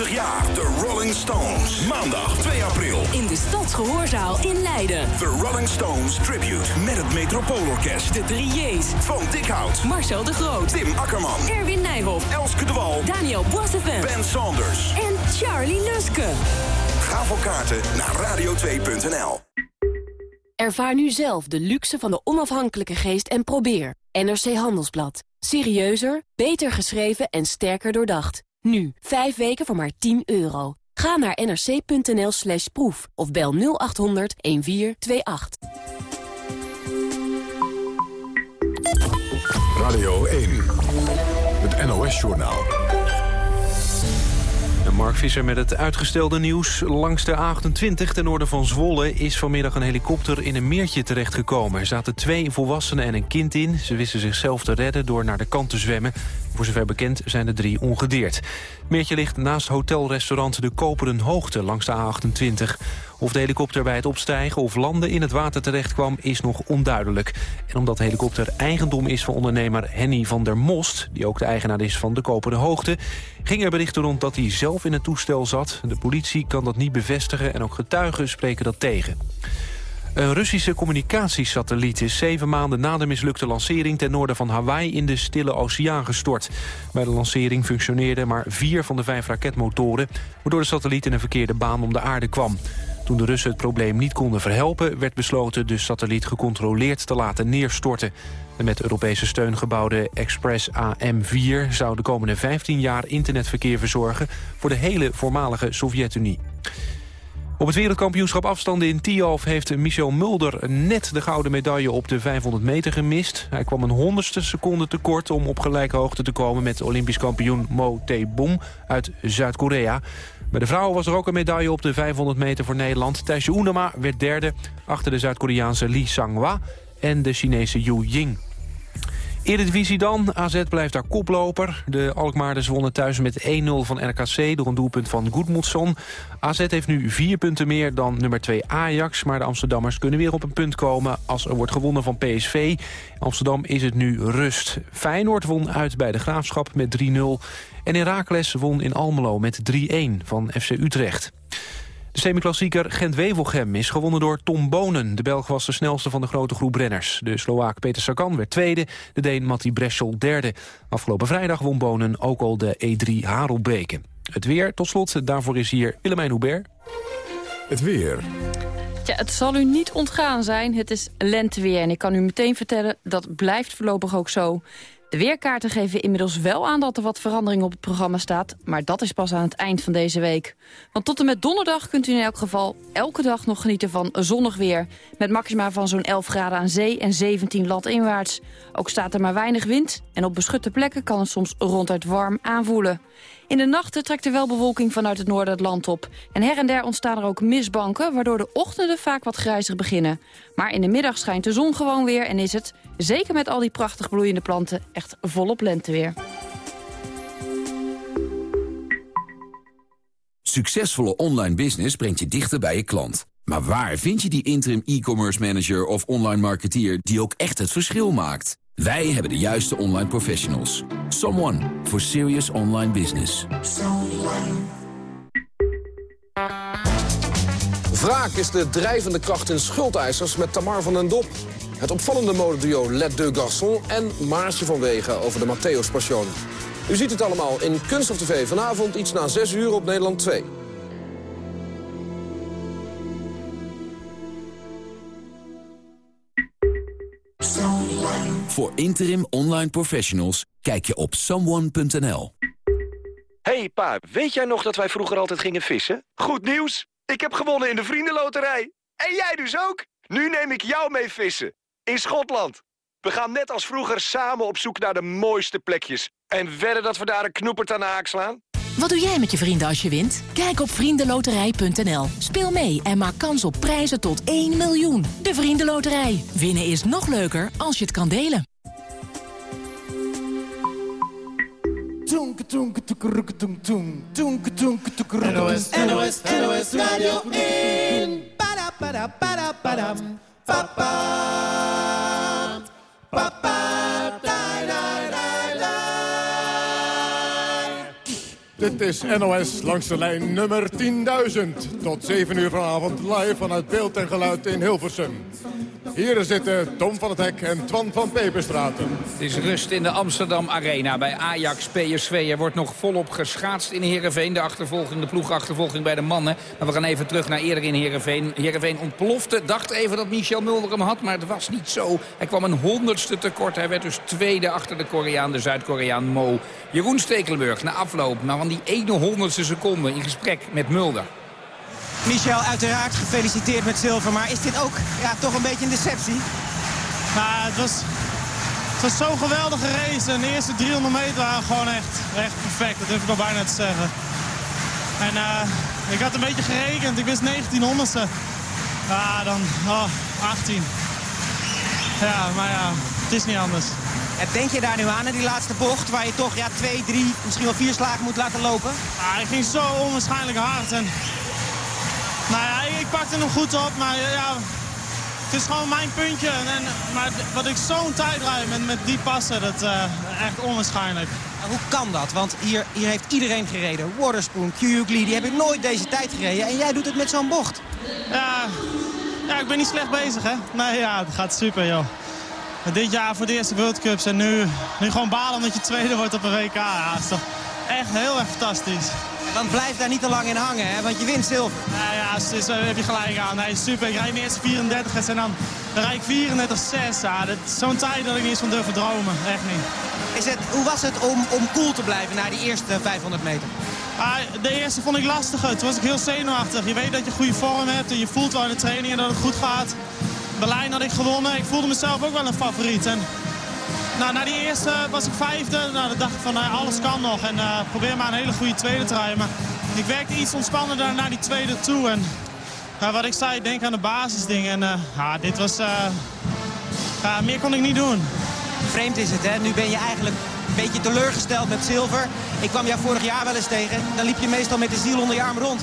50 jaar de Rolling Stones. Maandag 2 april. In de Stadsgehoorzaal in Leiden. The Rolling Stones Tribute. Met het Metropoolorkest. De drie J's. Van Dikhout. Marcel de Groot. Tim Akkerman. Erwin Nijhoff. Elske de Wal. Daniel Boissevin. Ben Saunders. En Charlie Luske. Ga voor kaarten naar radio2.nl. Ervaar nu zelf de luxe van de onafhankelijke geest en probeer. NRC Handelsblad. Serieuzer, beter geschreven en sterker doordacht. Nu, 5 weken voor maar 10 euro. Ga naar nrc.nl slash proef of bel 0800 1428. Radio 1, het NOS-journaal. Mark Visser met het uitgestelde nieuws. Langs de A28 ten noorden van Zwolle is vanmiddag een helikopter in een meertje terechtgekomen. Er zaten twee volwassenen en een kind in. Ze wisten zichzelf te redden door naar de kant te zwemmen. Voor zover bekend zijn de drie ongedeerd. Meertje ligt naast hotelrestaurant De Koperen Hoogte langs de A28. Of de helikopter bij het opstijgen of landen in het water terecht kwam is nog onduidelijk. En omdat de helikopter eigendom is van ondernemer Henny van der Most... die ook de eigenaar is van de Koperen Hoogte... ging er berichten rond dat hij zelf in het toestel zat. De politie kan dat niet bevestigen en ook getuigen spreken dat tegen. Een Russische communicatiesatelliet is zeven maanden na de mislukte lancering ten noorden van Hawaii in de Stille Oceaan gestort. Bij de lancering functioneerden maar vier van de vijf raketmotoren, waardoor de satelliet in een verkeerde baan om de aarde kwam. Toen de Russen het probleem niet konden verhelpen... werd besloten de satelliet gecontroleerd te laten neerstorten. De met Europese steun gebouwde Express AM4... zou de komende 15 jaar internetverkeer verzorgen... voor de hele voormalige Sovjet-Unie. Op het wereldkampioenschap afstanden in Tialf heeft Michel Mulder net de gouden medaille op de 500 meter gemist. Hij kwam een honderdste seconde tekort om op gelijke hoogte te komen met Olympisch kampioen Mo Tae-bom uit Zuid-Korea. Bij de vrouwen was er ook een medaille op de 500 meter voor Nederland. Thijsje Oenema werd derde achter de Zuid-Koreaanse Lee Sang-hwa en de Chinese Yu Ying. Eredivisie dan. AZ blijft daar koploper. De Alkmaarders wonnen thuis met 1-0 van RKC door een doelpunt van Goedmoedson. AZ heeft nu vier punten meer dan nummer 2 Ajax. Maar de Amsterdammers kunnen weer op een punt komen als er wordt gewonnen van PSV. Amsterdam is het nu rust. Feyenoord won uit bij de Graafschap met 3-0. En Heracles won in Almelo met 3-1 van FC Utrecht. De semiklassieker Gent-Wevelgem is gewonnen door Tom Bonen. De Belg was de snelste van de grote groep renners. De Slovaak Peter Sagan werd tweede, de Deen Matti Breschel derde. Afgelopen vrijdag won Bonen ook al de E3 Harelbeke. Het weer, tot slot, daarvoor is hier Willemijn Hubert. Het weer. Ja, het zal u niet ontgaan zijn. Het is lenteweer en ik kan u meteen vertellen... dat blijft voorlopig ook zo. De weerkaarten geven inmiddels wel aan dat er wat verandering op het programma staat... maar dat is pas aan het eind van deze week. Want tot en met donderdag kunt u in elk geval elke dag nog genieten van zonnig weer... met maxima van zo'n 11 graden aan zee en 17 landinwaarts. Ook staat er maar weinig wind en op beschutte plekken kan het soms ronduit warm aanvoelen. In de nachten trekt er wel bewolking vanuit het noorden het land op. En her en der ontstaan er ook mistbanken... waardoor de ochtenden vaak wat grijzig beginnen. Maar in de middag schijnt de zon gewoon weer... en is het, zeker met al die prachtig bloeiende planten... echt volop lenteweer. Succesvolle online business brengt je dichter bij je klant. Maar waar vind je die interim e-commerce manager of online marketeer... die ook echt het verschil maakt? Wij hebben de juiste online professionals. Someone for serious online business. Wraak is de drijvende kracht in schuldeisers met Tamar van den Dop. Het opvallende modeduo Let Deux Garçons en Maartje van Wegen over de Matthäus Passion. U ziet het allemaal in Kunst of TV vanavond iets na 6 uur op Nederland 2. Voor interim online professionals kijk je op someone.nl. Hey pa, weet jij nog dat wij vroeger altijd gingen vissen? Goed nieuws! Ik heb gewonnen in de vriendenloterij. En jij dus ook? Nu neem ik jou mee vissen. In Schotland. We gaan net als vroeger samen op zoek naar de mooiste plekjes. En wedden dat we daar een knoepert aan de haak slaan? Wat doe jij met je vrienden als je wint? Kijk op vriendenloterij.nl. Speel mee en maak kans op prijzen tot 1 miljoen. De Vriendenloterij. Winnen is nog leuker als je het kan delen. NOS, NOS, NOS Radio 1. Para, para, para, para. Papa. Papa. Dit is NOS langs de lijn nummer 10.000. Tot 7 uur vanavond live vanuit beeld en geluid in Hilversum. Hier zitten Tom van het Hek en Twan van Peperstraten. Het is rust in de Amsterdam Arena bij Ajax PSV. Er wordt nog volop geschaatst in Heerenveen. De achtervolging, de ploegachtervolging bij de mannen. Maar we gaan even terug naar eerder in Heerenveen. Heerenveen ontplofte. Dacht even dat Michel Mulder hem had, maar het was niet zo. Hij kwam een honderdste tekort. Hij werd dus tweede achter de Koreaan, de Zuid-Koreaan Mo. Jeroen Stekelenburg na afloop, maar die ene honderdste seconde in gesprek met Mulder. Michel, uiteraard gefeliciteerd met zilver. Maar is dit ook ja, toch een beetje een deceptie? Nou, het was, het was zo'n geweldige race. En de eerste 300 meter waren gewoon echt, echt perfect. Dat durf ik al bijna te zeggen. En ik had een beetje gerekend. Ik wist 1900ste. Ja, dan oh, 18. Ja, maar ja, het is niet anders. En denk je daar nu aan, in die laatste bocht, waar je toch ja, twee, drie, misschien wel vier slagen moet laten lopen? Ja, ik ging zo onwaarschijnlijk hard. En, nou ja, ik pakte hem goed op, maar ja, het is gewoon mijn puntje. En, maar wat ik zo'n tijd rijd met, met die passen, dat is uh, echt onwaarschijnlijk. Hoe kan dat? Want hier, hier heeft iedereen gereden. Waterspoon, Kyugli, die hebben nooit deze tijd gereden. En jij doet het met zo'n bocht. Ja, ja, ik ben niet slecht bezig, hè. Nee, ja, het gaat super, joh. Dit jaar voor de eerste World Cups en nu, nu gewoon balen omdat je tweede wordt op een WK. Ja, dat is toch echt heel erg fantastisch. Dan blijf daar niet te lang in hangen, hè? want je wint zilver. Ja, ja dus, heb je gelijk aan. Nee, super. Ik rijd eerst 34 en dan, dan rijd ik 34-6. Ja, Zo'n tijd dat ik niet eens van durven dromen. Echt niet. Is het, hoe was het om, om cool te blijven na die eerste 500 meter? Ah, de eerste vond ik lastiger. Toen was ik heel zenuwachtig. Je weet dat je goede vorm hebt en je voelt wel in de training dat het goed gaat. Berlijn had ik gewonnen. Ik voelde mezelf ook wel een favoriet. En, nou, na die eerste was ik vijfde. Nou, dan dacht ik van nou, alles kan nog. En uh, probeer maar een hele goede tweede te rijden. Maar ik werkte iets ontspannender naar die tweede toe. En uh, wat ik zei, denk aan de basisdingen. En uh, ja, dit was... meer kon ik niet doen. Vreemd is het, hè? Nu ben je eigenlijk een beetje teleurgesteld met zilver. Ik kwam jou vorig jaar wel eens tegen. Dan liep je meestal met de ziel onder je arm rond.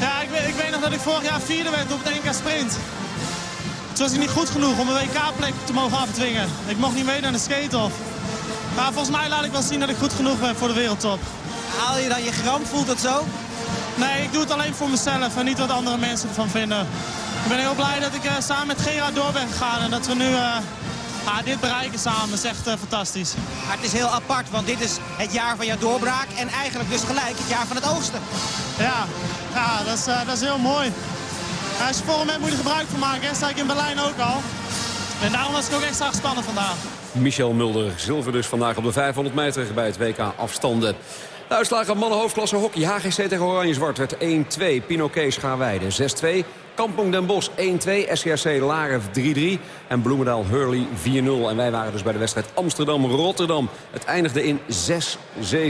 Ja, ik weet, ik weet nog dat ik vorig jaar vierde werd op de NK Sprint. Toen was ik niet goed genoeg om een WK-plek te mogen afdwingen. Ik mocht niet mee naar de skate-off. Maar volgens mij laat ik wel zien dat ik goed genoeg ben voor de wereldtop. Haal je dan je gram? Voelt het zo? Nee, ik doe het alleen voor mezelf en niet wat andere mensen ervan vinden. Ik ben heel blij dat ik uh, samen met Gerard door ben gegaan en dat we nu uh, dit bereiken samen. Dat is echt uh, fantastisch. Maar het is heel apart, want dit is het jaar van jouw doorbraak en eigenlijk dus gelijk het jaar van het oogsten. Ja, ja dat, is, dat is heel mooi. Als volgende moment moet je gebruik van maken. Dat zei ik in Berlijn ook al. En daarom was ik ook extra gespannen vandaag. Michel Mulder, zilver dus vandaag op de 500 meter bij het WK afstanden. De uitslagen mannenhoofdklasse hockey. HGC tegen Oranje-Zwart werd 1-2. Pino Kees Schaarweide 6-2. Kampong Den Bosch 1-2. SCRC Laren 3-3. En Bloemendaal Hurley 4-0. En wij waren dus bij de wedstrijd Amsterdam-Rotterdam. Het eindigde in 6-7.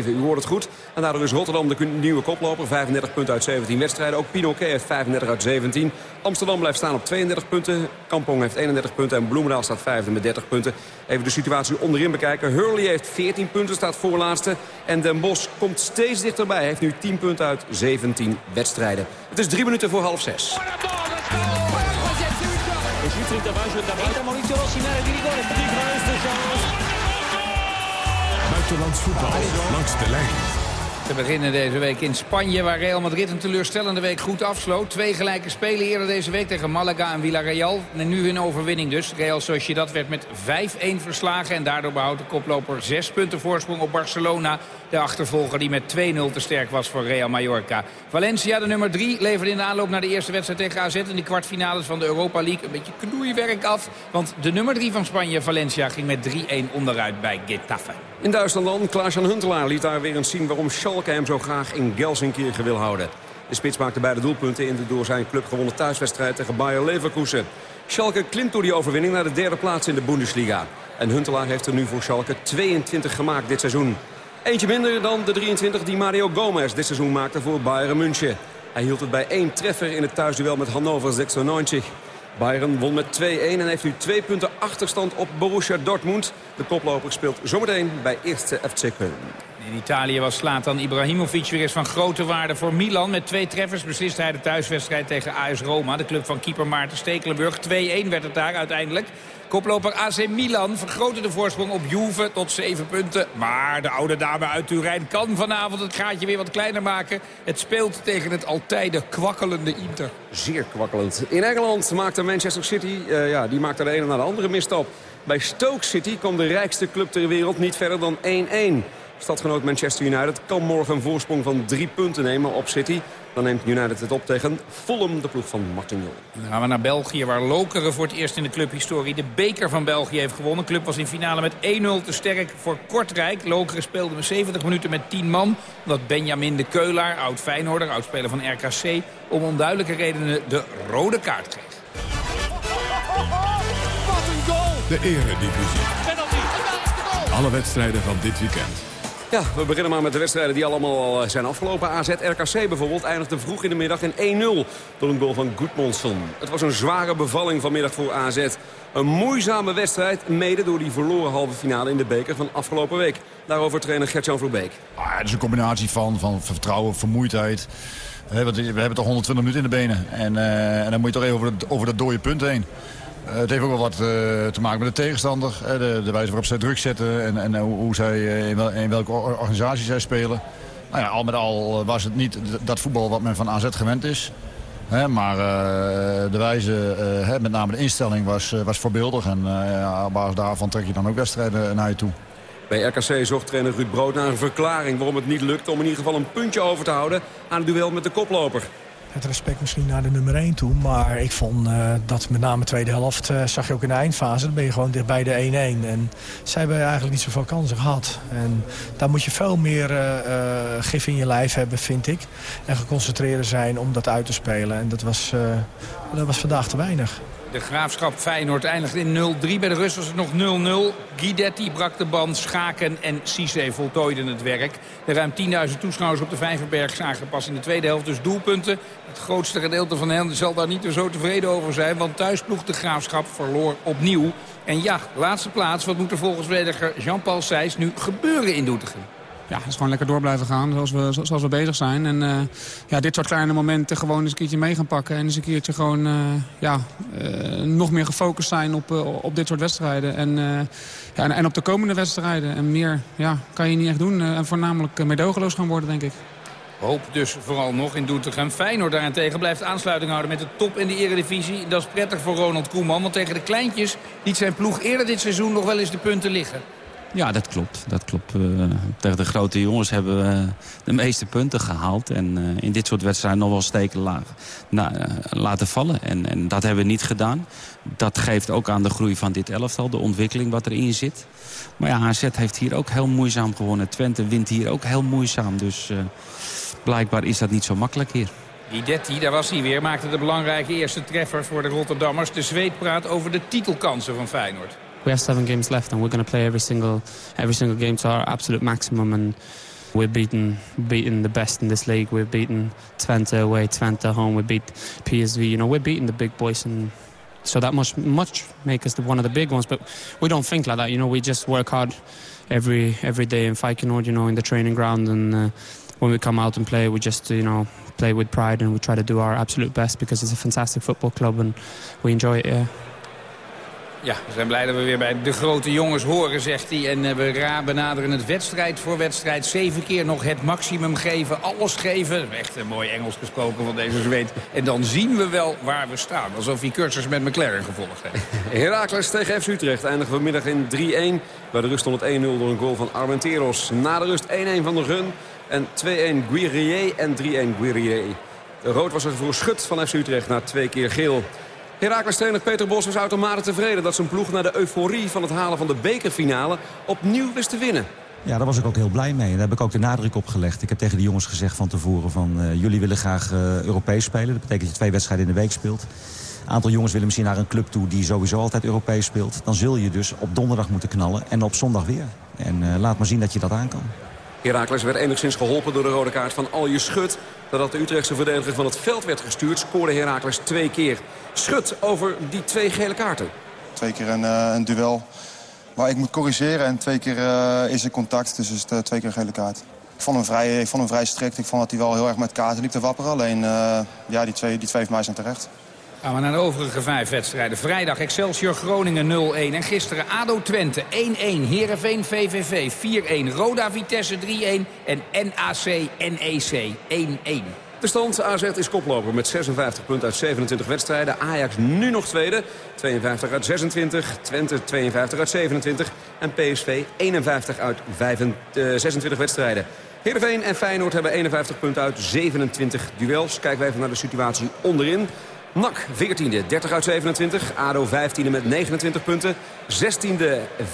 U hoort het goed. En daardoor is Rotterdam de nieuwe koploper. 35 punten uit 17 wedstrijden. Ook Pinoquet heeft 35 uit 17. Amsterdam blijft staan op 32 punten. Kampong heeft 31 punten. En Bloemendaal staat vijfde met 30 punten. Even de situatie onderin bekijken. Hurley heeft 14 punten, staat voorlaatste. En Den Bosch komt steeds dichterbij. Hij heeft nu 10 punten uit 17 wedstrijden. Het is drie minuten voor half zes. Buitenlands voetbal langs de lijn. We beginnen deze week in Spanje, waar Real Madrid een teleurstellende week goed afsloot. Twee gelijke spelen eerder deze week tegen Malaga en Villarreal. En nu hun overwinning dus. Real Sociedad werd met 5-1 verslagen. En daardoor behoudt de koploper zes punten voorsprong op Barcelona. De achtervolger die met 2-0 te sterk was voor Real Mallorca. Valencia, de nummer 3, leverde in de aanloop naar de eerste wedstrijd tegen AZ... in de kwartfinales van de Europa League een beetje knoeiwerk af. Want de nummer 3 van Spanje, Valencia, ging met 3-1 onderuit bij Getafe. In Duitsland dan, Klaas-Jan Huntelaar liet daar weer eens zien... waarom Schalke hem zo graag in Gelsenkirchen wil houden. De spits maakte beide doelpunten in de door zijn club gewonnen thuiswedstrijd tegen Bayer Leverkusen. Schalke klimt door die overwinning naar de derde plaats in de Bundesliga. En Huntelaar heeft er nu voor Schalke 22 gemaakt dit seizoen. Eentje minder dan de 23 die Mario Gomez dit seizoen maakte voor Bayern München. Hij hield het bij één treffer in het thuisduel met Hannover 96. Bayern won met 2-1 en heeft nu twee punten achterstand op Borussia Dortmund. De koploper speelt zometeen bij eerste FC Köln. In Italië was Slatan Ibrahimovic weer eens van grote waarde voor Milan. Met twee treffers beslist hij de thuiswedstrijd tegen AS Roma. De club van keeper Maarten Stekelenburg. 2-1 werd het daar uiteindelijk. Koploper AC Milan vergrootte de voorsprong op Juve tot 7 punten. Maar de oude dame uit Turijn kan vanavond het gaatje weer wat kleiner maken. Het speelt tegen het altijd kwakkelende Inter. Zeer kwakkelend. In Engeland maakte Manchester City, uh, ja, die maakte de ene na de andere misstap. Bij Stoke City kwam de rijkste club ter wereld niet verder dan 1-1. Stadgenoot Manchester United kan morgen een voorsprong van drie punten nemen op City. Dan neemt United het op tegen Fulham, de ploeg van Martin Jol. Dan gaan we naar België, waar Lokeren voor het eerst in de clubhistorie de beker van België heeft gewonnen. De club was in finale met 1-0 te sterk voor Kortrijk. Lokeren speelde met 70 minuten met 10 man. Omdat Benjamin de Keulaar, oud Feyenoorder, oud-speler van RKC... om onduidelijke redenen de rode kaart kreeg. Wat een goal! De eredivisie. Alle wedstrijden van dit weekend Ja, we beginnen maar met de wedstrijden die allemaal al zijn afgelopen. AZ RKC bijvoorbeeld eindigde vroeg in de middag in 1-0 door een goal van Goedmondson. Het was een zware bevalling vanmiddag voor AZ. Een moeizame wedstrijd, mede door die verloren halve finale in de beker van afgelopen week. Daarover trainer Gertjan Verbeek. Ah, het is een combinatie van, van vertrouwen, vermoeidheid. we hebben toch 120 minuten in de benen. En, uh, en dan moet je toch even over, over dat dode punt heen. Uh, het heeft ook wel wat uh, te maken met de tegenstander. De, de, wijze waarop zij druk zetten en, en hoe zij, in, wel, welke organisatie zij spelen. Nou ja, al met al was het niet dat voetbal wat men van AZ gewend is. Maar de wijze, met name de instelling, was, was voorbeeldig. En ja, op basis daarvan trek je dan ook wedstrijden naar je toe. Bij RKC zocht trainer Ruud Brood naar een verklaring waarom het niet lukt... om in ieder geval een puntje over te houden aan het duel met de koploper het respect misschien naar de nummer 1 toe. Maar ik vond uh, dat met name de tweede helft, uh, zag je ook in de eindfase... dan ben je gewoon dichtbij de 1-1. En zij hebben eigenlijk niet zoveel kansen gehad. En daar moet je veel meer uh, gif in je lijf hebben, vind ik. En geconcentreerd zijn om dat uit te spelen. En dat was, dat was vandaag te weinig. De Graafschap Feyenoord eindigde in 0-3. Bij de Rust was het nog 0-0. Guidetti brak de band, Schaken en Cisse voltooiden het werk. De ruim 10.000 toeschouwers op de Vijverberg zagen pas in de tweede helft dus doelpunten. Het grootste gedeelte van hen zal daar niet zo tevreden over zijn... want thuis ploeg de Graafschap verloor opnieuw. En ja, laatste plaats. Wat moet er volgens verdediger Jean-Paul Seys nu gebeuren in Doetinchem? Ja, is gewoon lekker door blijven gaan zoals we, zoals we bezig zijn. En uh, ja, dit soort kleine momenten gewoon eens een keertje mee gaan pakken. En eens een keertje gewoon uh, ja, uh, nog meer gefocust zijn op, op dit soort wedstrijden. En, ja, en, en, op de komende wedstrijden. En meer ja, kan je niet echt doen. en voornamelijk medogeloos gaan worden, denk ik. Hoop dus vooral nog in Doetinchem. Feyenoord daarentegen blijft aansluiting houden met de top in de eredivisie. Dat is prettig voor Ronald Koeman. Want tegen de kleintjes liet zijn ploeg eerder dit seizoen nog wel eens de punten liggen. Ja, dat klopt. Dat klopt. Uh, tegen de grote jongens hebben we de meeste punten gehaald. En uh, in dit soort wedstrijden nog wel steken la na, laten vallen. En, en, dat hebben we niet gedaan. Dat geeft ook aan de groei van dit elftal. De ontwikkeling wat erin zit. Maar ja, AZ heeft hier ook heel moeizaam gewonnen. Twente wint hier ook heel moeizaam. Dus blijkbaar is dat niet zo makkelijk hier. Guidetti, daar was hij weer, maakte de belangrijke eerste treffer voor de Rotterdammers. De zweet praat over de titelkansen van Feyenoord. We have seven games left and we're going to play every single every single game to our absolute maximum and we're beating beating the best in this league. We're beating Twente away, Twente home. We beat PSV. You know, we're beating the big boys, and so that must much make us the, one of the big ones. But we don't think like that. You know, we just work hard every every day in Feyenoord. You know, in the training ground, and uh, when we come out and play, we just you know play with pride and we try to do our absolute best because it's a fantastic football club and we enjoy it. Yeah. Ja, we zijn blij dat we weer bij de grote jongens horen, zegt hij. En we benaderen het wedstrijd voor wedstrijd. Zeven keer nog het maximum geven, alles geven. Echt een mooi Engels gesproken van deze zweet. En dan zien we wel waar we staan. Alsof hij cursus met McLaren gevolgd heeft. Herakles tegen FC Utrecht eindigen vanmiddag in 3-1. Bij de rust stond het 1-0 door een goal van Armenteros. Na de rust 1-1 van de Gun. En 2-1 Guerrier en 3-1 Guerrier. De rood was er voor schut van FC Utrecht na twee keer geel. Herakles trainer Peter Bos was uitermate tevreden dat zijn ploeg... na de euforie van het halen van de bekerfinale opnieuw wist te winnen. Ja, daar was ik ook heel blij mee. Daar heb ik ook de nadruk op gelegd. Ik heb tegen de jongens gezegd van tevoren van... Uh, jullie willen graag uh, Europees spelen. Dat betekent dat je twee wedstrijden in de week speelt. Een aantal jongens willen misschien naar een club toe die sowieso altijd Europees speelt. Dan zul je dus op donderdag moeten knallen en op zondag weer. En uh, laat maar zien dat je dat aan kan. Herakles werd enigszins geholpen door de rode kaart van Alje Schut. Nadat de Utrechtse verdediger van het veld werd gestuurd... scoorde Herakles twee keer. Schut over die twee gele kaarten. Twee keer een, uh, een duel waar ik moet corrigeren. En twee keer uh, is er contact, dus is uh, twee keer een gele kaart. Ik vond hem vrij, ik vond hem vrij strikt. Ik vond dat hij wel heel erg met kaarten liep te wapperen. Alleen ja, die twee, die twee van mij zijn terecht. Gaan we naar de overige vijf wedstrijden. Vrijdag Excelsior Groningen 0-1. En gisteren ADO Twente 1-1. Heerenveen VVV 4-1. Roda Vitesse 3-1. En NAC NEC 1-1. De stand AZ is koploper met 56 punten uit 27 wedstrijden. Ajax nu nog tweede. 52 uit 26. Twente 52 uit 27. En PSV 51 uit 25, 26 wedstrijden. Heerenveen en Feyenoord hebben 51 punten uit 27 duels. Kijken we even naar de situatie onderin. NAC 14e, 30 uit 27. ADO 15e met 29 punten. 16e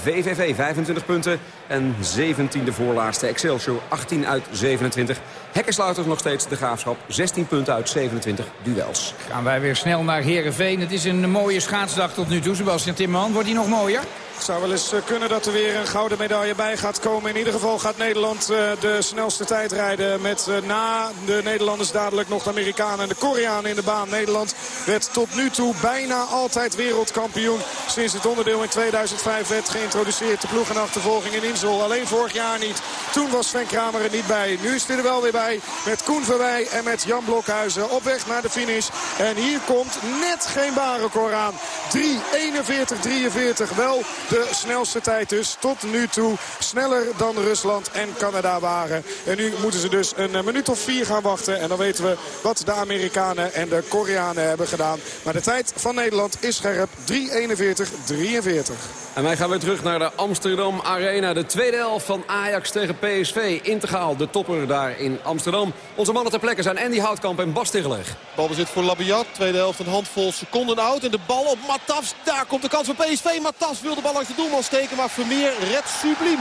VVV 25 punten. En 17e voorlaatste Excelsior 18 uit 27. Hekkensluiters nog steeds de graafschap. 16 punten uit 27 duels. Gaan wij weer snel naar Herenveen. Het is een mooie schaatsdag tot nu toe. Sebastian Timmerman, wordt die nog mooier? Het zou wel eens eh, kunnen dat er weer een gouden medaille bij gaat komen. In ieder geval gaat Nederland eh, de snelste tijd rijden. Met eh, na de Nederlanders dadelijk nog de Amerikanen en de Koreanen in de baan. Nederland werd tot nu toe bijna altijd wereldkampioen. Sinds het onderdeel in 2005 werd geïntroduceerd. De ploeg en achtervolging in Insel. Alleen vorig jaar niet. Toen was Sven Kramer er niet bij. Nu is hij er wel weer bij. Met Koen Verwij en met Jan Blokhuizen op weg naar de finish. En hier komt net geen baanrecord aan. 3.41-43. Wel de snelste tijd dus tot nu toe. Sneller dan Rusland en Canada waren. En nu moeten ze dus een minuut of vier gaan wachten. En dan weten we wat de Amerikanen en de Koreanen hebben gedaan. Maar de tijd van Nederland is scherp. 3.41-43. En wij gaan weer terug naar de Amsterdam Arena. De tweede helft van Ajax tegen PSV. Integraal de topper daar in Amsterdam. Onze mannen ter plekke zijn Andy Houtkamp en Bas Tegeleg. Balbezit voor Labiat. Tweede helft een handvol seconden oud. En de bal op Matas. Daar komt de kans voor PSV. Matas wil de bal langs doelman steken. Maar Vermeer redt subliem.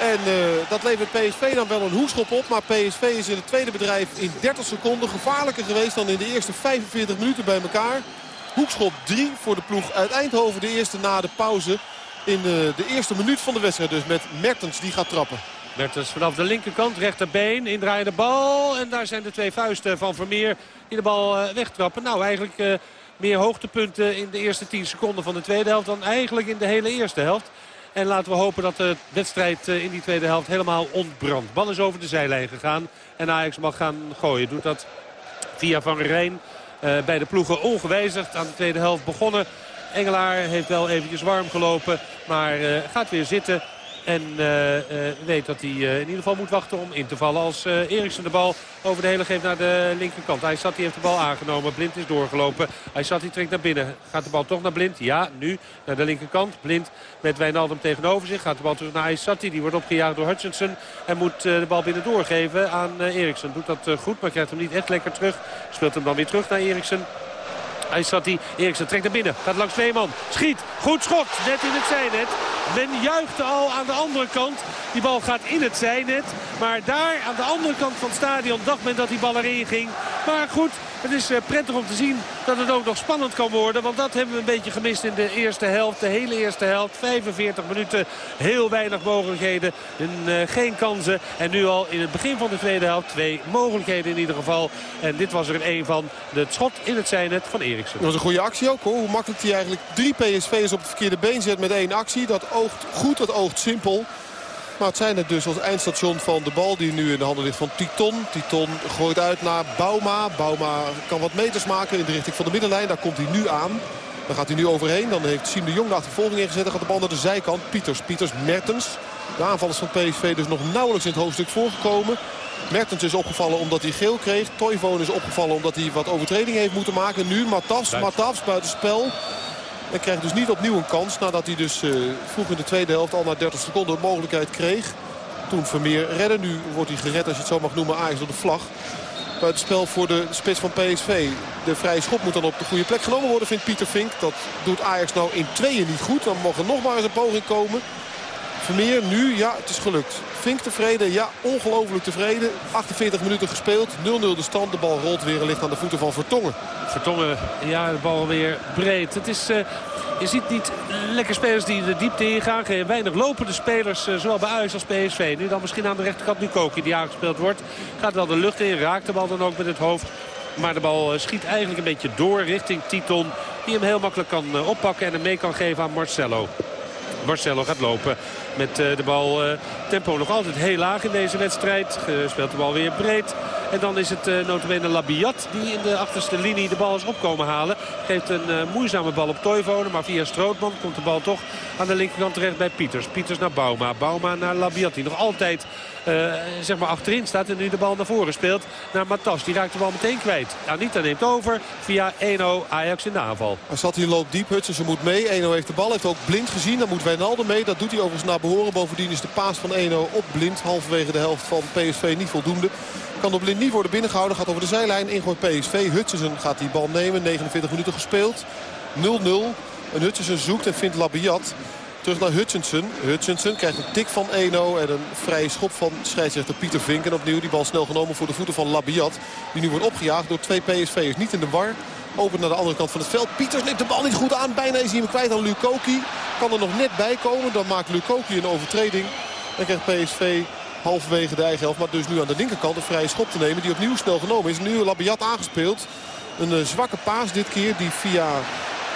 En uh, dat levert PSV dan wel een hoekschop op. Maar PSV is in het tweede bedrijf in 30 seconden gevaarlijker geweest dan in de eerste 45 minuten bij elkaar. Hoekschop 3 voor de ploeg uit Eindhoven. De eerste na de pauze in uh, de eerste minuut van de wedstrijd dus met Mertens die gaat trappen. Mertens vanaf de linkerkant, rechterbeen, indraaiende bal. En daar zijn de twee vuisten van Vermeer die de bal uh, wegtrappen. Nou, eigenlijk meer hoogtepunten in de eerste 10 seconden van de tweede helft dan eigenlijk in de hele eerste helft. En laten we hopen dat de wedstrijd in die tweede helft helemaal ontbrandt. Bal is over de zijlijn gegaan en Ajax mag gaan gooien. Doet dat via Van Rijn bij de ploegen ongewijzigd aan de tweede helft begonnen. Engelaar heeft wel eventjes warm gelopen, maar uh, gaat weer zitten. En uh, uh, weet dat hij in ieder geval moet wachten om in te vallen. Als Eriksen de bal over de hele geeft naar de linkerkant. Aysati heeft de bal aangenomen. Blind is doorgelopen. Aysati trekt naar binnen. Gaat de bal toch naar Blind? Ja, nu naar de linkerkant. Blind met Wijnaldum tegenover zich. Gaat de bal terug naar Aysati. Die wordt opgejaagd door Hutchinson. En moet de bal binnen doorgeven aan Eriksen. Doet dat goed, maar krijgt hem niet echt lekker terug. Speelt hem dan weer terug naar Eriksen. Aysati. Eriksen trekt naar binnen. Gaat langs twee man. Schiet. Goed schot. Net in het zijnet. Men juichte al aan de andere kant. Die bal gaat in het zijnet. Maar daar aan de andere kant van het stadion dacht men dat die bal erin ging. Maar goed, het is prettig om te zien dat het ook nog spannend kan worden. Want dat hebben we een beetje gemist in de eerste helft. De hele eerste helft. 45 minuten. Heel weinig mogelijkheden. En, uh, geen kansen. En nu al in het begin van de tweede helft. Twee mogelijkheden in ieder geval. En dit was er een van. Het schot in het zijnet van Eriksen. Dat was een goede actie ook hoor. Hoe makkelijk hij eigenlijk drie PSV'ers op het verkeerde been zet met één actie. Dat oogt goed, dat oogt simpel. Maar het zijn het dus als eindstation van de bal die nu in de handen ligt van Titon. Titon gooit uit naar Bauma. Bauma kan wat meters maken in de richting van de middenlijn. Daar komt hij nu aan. Dan gaat hij nu overheen. Dan heeft Siem de Jong de achtervolging ingezet. Dan gaat de bal naar de zijkant. Pieters, Pieters, Mertens. De aanvallers van PSV dus nog nauwelijks in het hoofdstuk voorgekomen. Mertens is opgevallen omdat hij geel kreeg. Toivonen is opgevallen omdat hij wat overtreding heeft moeten maken. Nu Matas, Matas buitenspel. En krijgt dus niet opnieuw een kans. Nadat hij dus uh, vroeg in de tweede helft al na 30 seconden een mogelijkheid kreeg. Toen Vermeer redden. Nu wordt hij gered als je het zo mag noemen. Ajax op de vlag. Buitenspel voor de spits van PSV. De vrije schop moet dan op de goede plek genomen worden, vindt Pieter Vink. Dat doet Ajax nou in tweeën niet goed. Dan mag er nog maar eens een poging komen. Vermeer nu, ja, het is gelukt. Vink tevreden, ja, ongelooflijk tevreden. 48 minuten gespeeld, 0-0 de stand. De bal rolt weer en ligt aan de voeten van Vertongen. Vertongen, ja, de bal weer breed. Het is... Uh... Je ziet niet lekker spelers die de diepte ingaan. Weinig lopende spelers, zowel bij Ajax als PSV. Nu dan misschien aan de rechterkant nu Koki die aangespeeld wordt. Gaat wel de lucht in, raakt de bal dan ook met het hoofd. Maar de bal schiet eigenlijk een beetje door richting Titon. Die hem heel makkelijk kan oppakken en hem mee kan geven aan Marcelo. Marcelo gaat lopen met de bal tempo nog altijd heel laag in deze wedstrijd. Speelt de bal weer breed. En dan is het uh, notabene Labiat die in de achterste linie de bal is opkomen halen. Geeft een uh, moeizame bal op Toivonen. Maar via Strootman komt de bal toch aan de linkerkant terecht bij Pieters. Pieters naar Bauma. Bauma naar Labiat die nog altijd uh, zeg maar achterin staat. En nu de bal naar voren speelt naar Matas. Die raakt de bal meteen kwijt. Anita neemt over via 1-0 Ajax in de aanval. Hier loopt diep. Hutsen ze moet mee. 1-0 heeft de bal. Heeft ook blind gezien. Dan moet Wijnaldum mee. Dat doet hij overigens naar behoren. Bovendien is de paas van 1-0 op blind. Halverwege de helft van PSV niet voldoende. Kan door blind niet worden binnengehouden. Gaat over de zijlijn. Ingooit PSV. Hutchinson gaat die bal nemen. 49 minuten gespeeld. 0-0. En Hutchinson zoekt en vindt Labiat. Terug naar Hutchinson. Hutchinson krijgt een tik van 1-0 en een vrije schop van scheidsrechter Pieter Vink. En opnieuw die bal snel genomen voor de voeten van Labiat. Die nu wordt opgejaagd door twee PSV'ers. Niet in de war. Over naar de andere kant van het veld. Pieters neemt de bal niet goed aan. Bijna is hij hem kwijt aan Lukoki. Kan er nog net bij komen. Dan maakt Lukoki een overtreding. Dan krijgt PSV halverwege de eigen helft. Maar dus nu aan de linkerkant een vrije schop te nemen. Die opnieuw snel genomen is. Nu Labiat aangespeeld. Een uh, zwakke paas dit keer. Die via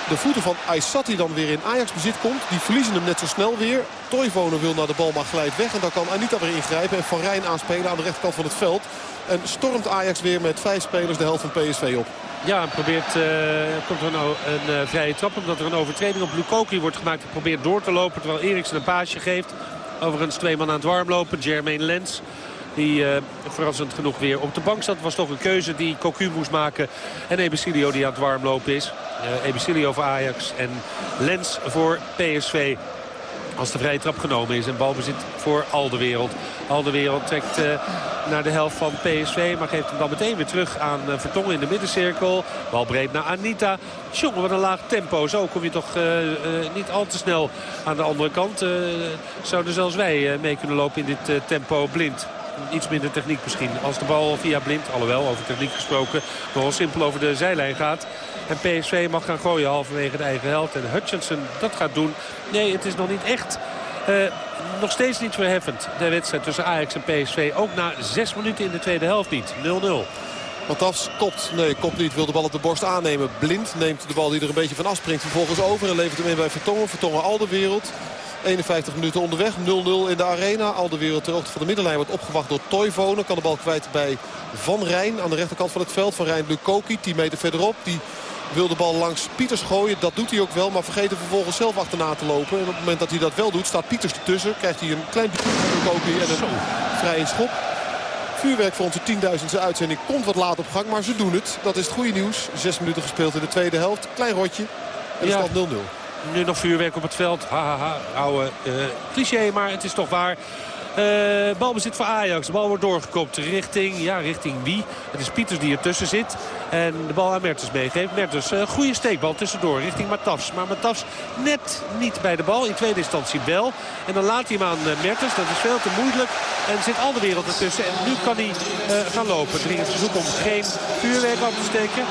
de voeten van Aysati dan weer in Ajax bezit komt. Die verliezen hem net zo snel weer. Toivonen wil naar de bal maar glijdt weg. En dan kan Anita weer ingrijpen. En Van Rijn aanspelen aan de rechterkant van het veld. En stormt Ajax weer met vijf spelers de helft van PSV op. Ja, probeert, uh, komt er nou een uh, vrije trap omdat er een overtreding op Lukoki wordt gemaakt. Hij probeert door te lopen terwijl Eriksen een paasje geeft. Overigens twee man aan het warmlopen. Jermaine Lens die uh, verrassend genoeg weer op de bank zat. was toch een keuze die Cocu moest maken. En Ebesilio die aan het warmlopen is. Uh, Ebesilio voor Ajax en Lens voor PSV. Als de vrije trap genomen is en balbezit voor Aldewereld. Aldewereld trekt uh, naar de helft van PSV. Maar geeft hem dan meteen weer terug aan uh, Vertongen in de middencirkel. Bal breed naar Anita. Jongen, wat een laag tempo. Zo kom je toch uh, niet al te snel aan de andere kant. zouden zelfs wij mee kunnen lopen in dit tempo blind iets minder techniek misschien. Als de bal via Blind, alhoewel over techniek gesproken, nogal simpel over de zijlijn gaat. En PSV mag gaan gooien halverwege de eigen helft. En Hutchinson dat gaat doen. Nee, het is nog niet echt... Uh, nog steeds niet verheffend. De wedstrijd tussen Ajax en PSV. Ook na zes minuten in de tweede helft niet. 0-0. Matafs kopt. Nee, kopt niet. Wil de bal op de borst aannemen. Blind neemt de bal die er een beetje van afspringt vervolgens over. En levert hem in bij Vertongen. Vertongen al de wereld. 51 minuten onderweg. 0-0 in de arena. Al de wereld ter hoogte van de middenlijn wordt opgewacht door Toivonen. Kan de bal kwijt bij Van Rijn aan de rechterkant van het veld. Van Rijn Lukoki, 10 meter verderop. Die wil de bal langs Pieters gooien. Dat doet hij ook wel, maar vergeet er vervolgens zelf achterna te lopen. En op het moment dat hij dat wel doet, staat Pieters ertussen. Krijgt hij een klein beetje van Lukoki en een vrije schop. Vuurwerk voor onze 10.000ste uitzending komt wat laat op gang, maar ze doen het. Dat is het goede nieuws. Zes minuten gespeeld in de tweede helft. Klein rotje. En de ja. stand 0-0. Nu nog vuurwerk op het veld. Hahaha, ha, ha. oude uh, cliché, maar het is toch waar. Uh, balbezit voor Ajax. De bal wordt doorgekopt richting, ja, richting wie? Het is Pieters die ertussen zit. En de bal aan Mertens meegeeft. Mertens, uh, goede steekbal tussendoor richting Matafs. Maar Matafs net niet bij de bal. In tweede instantie wel. En dan laat hij hem aan uh, Mertens. Dat is veel te moeilijk. En zit al de wereld ertussen. En nu kan hij gaan lopen. Dringend verzoek om geen vuurwerk op te steken.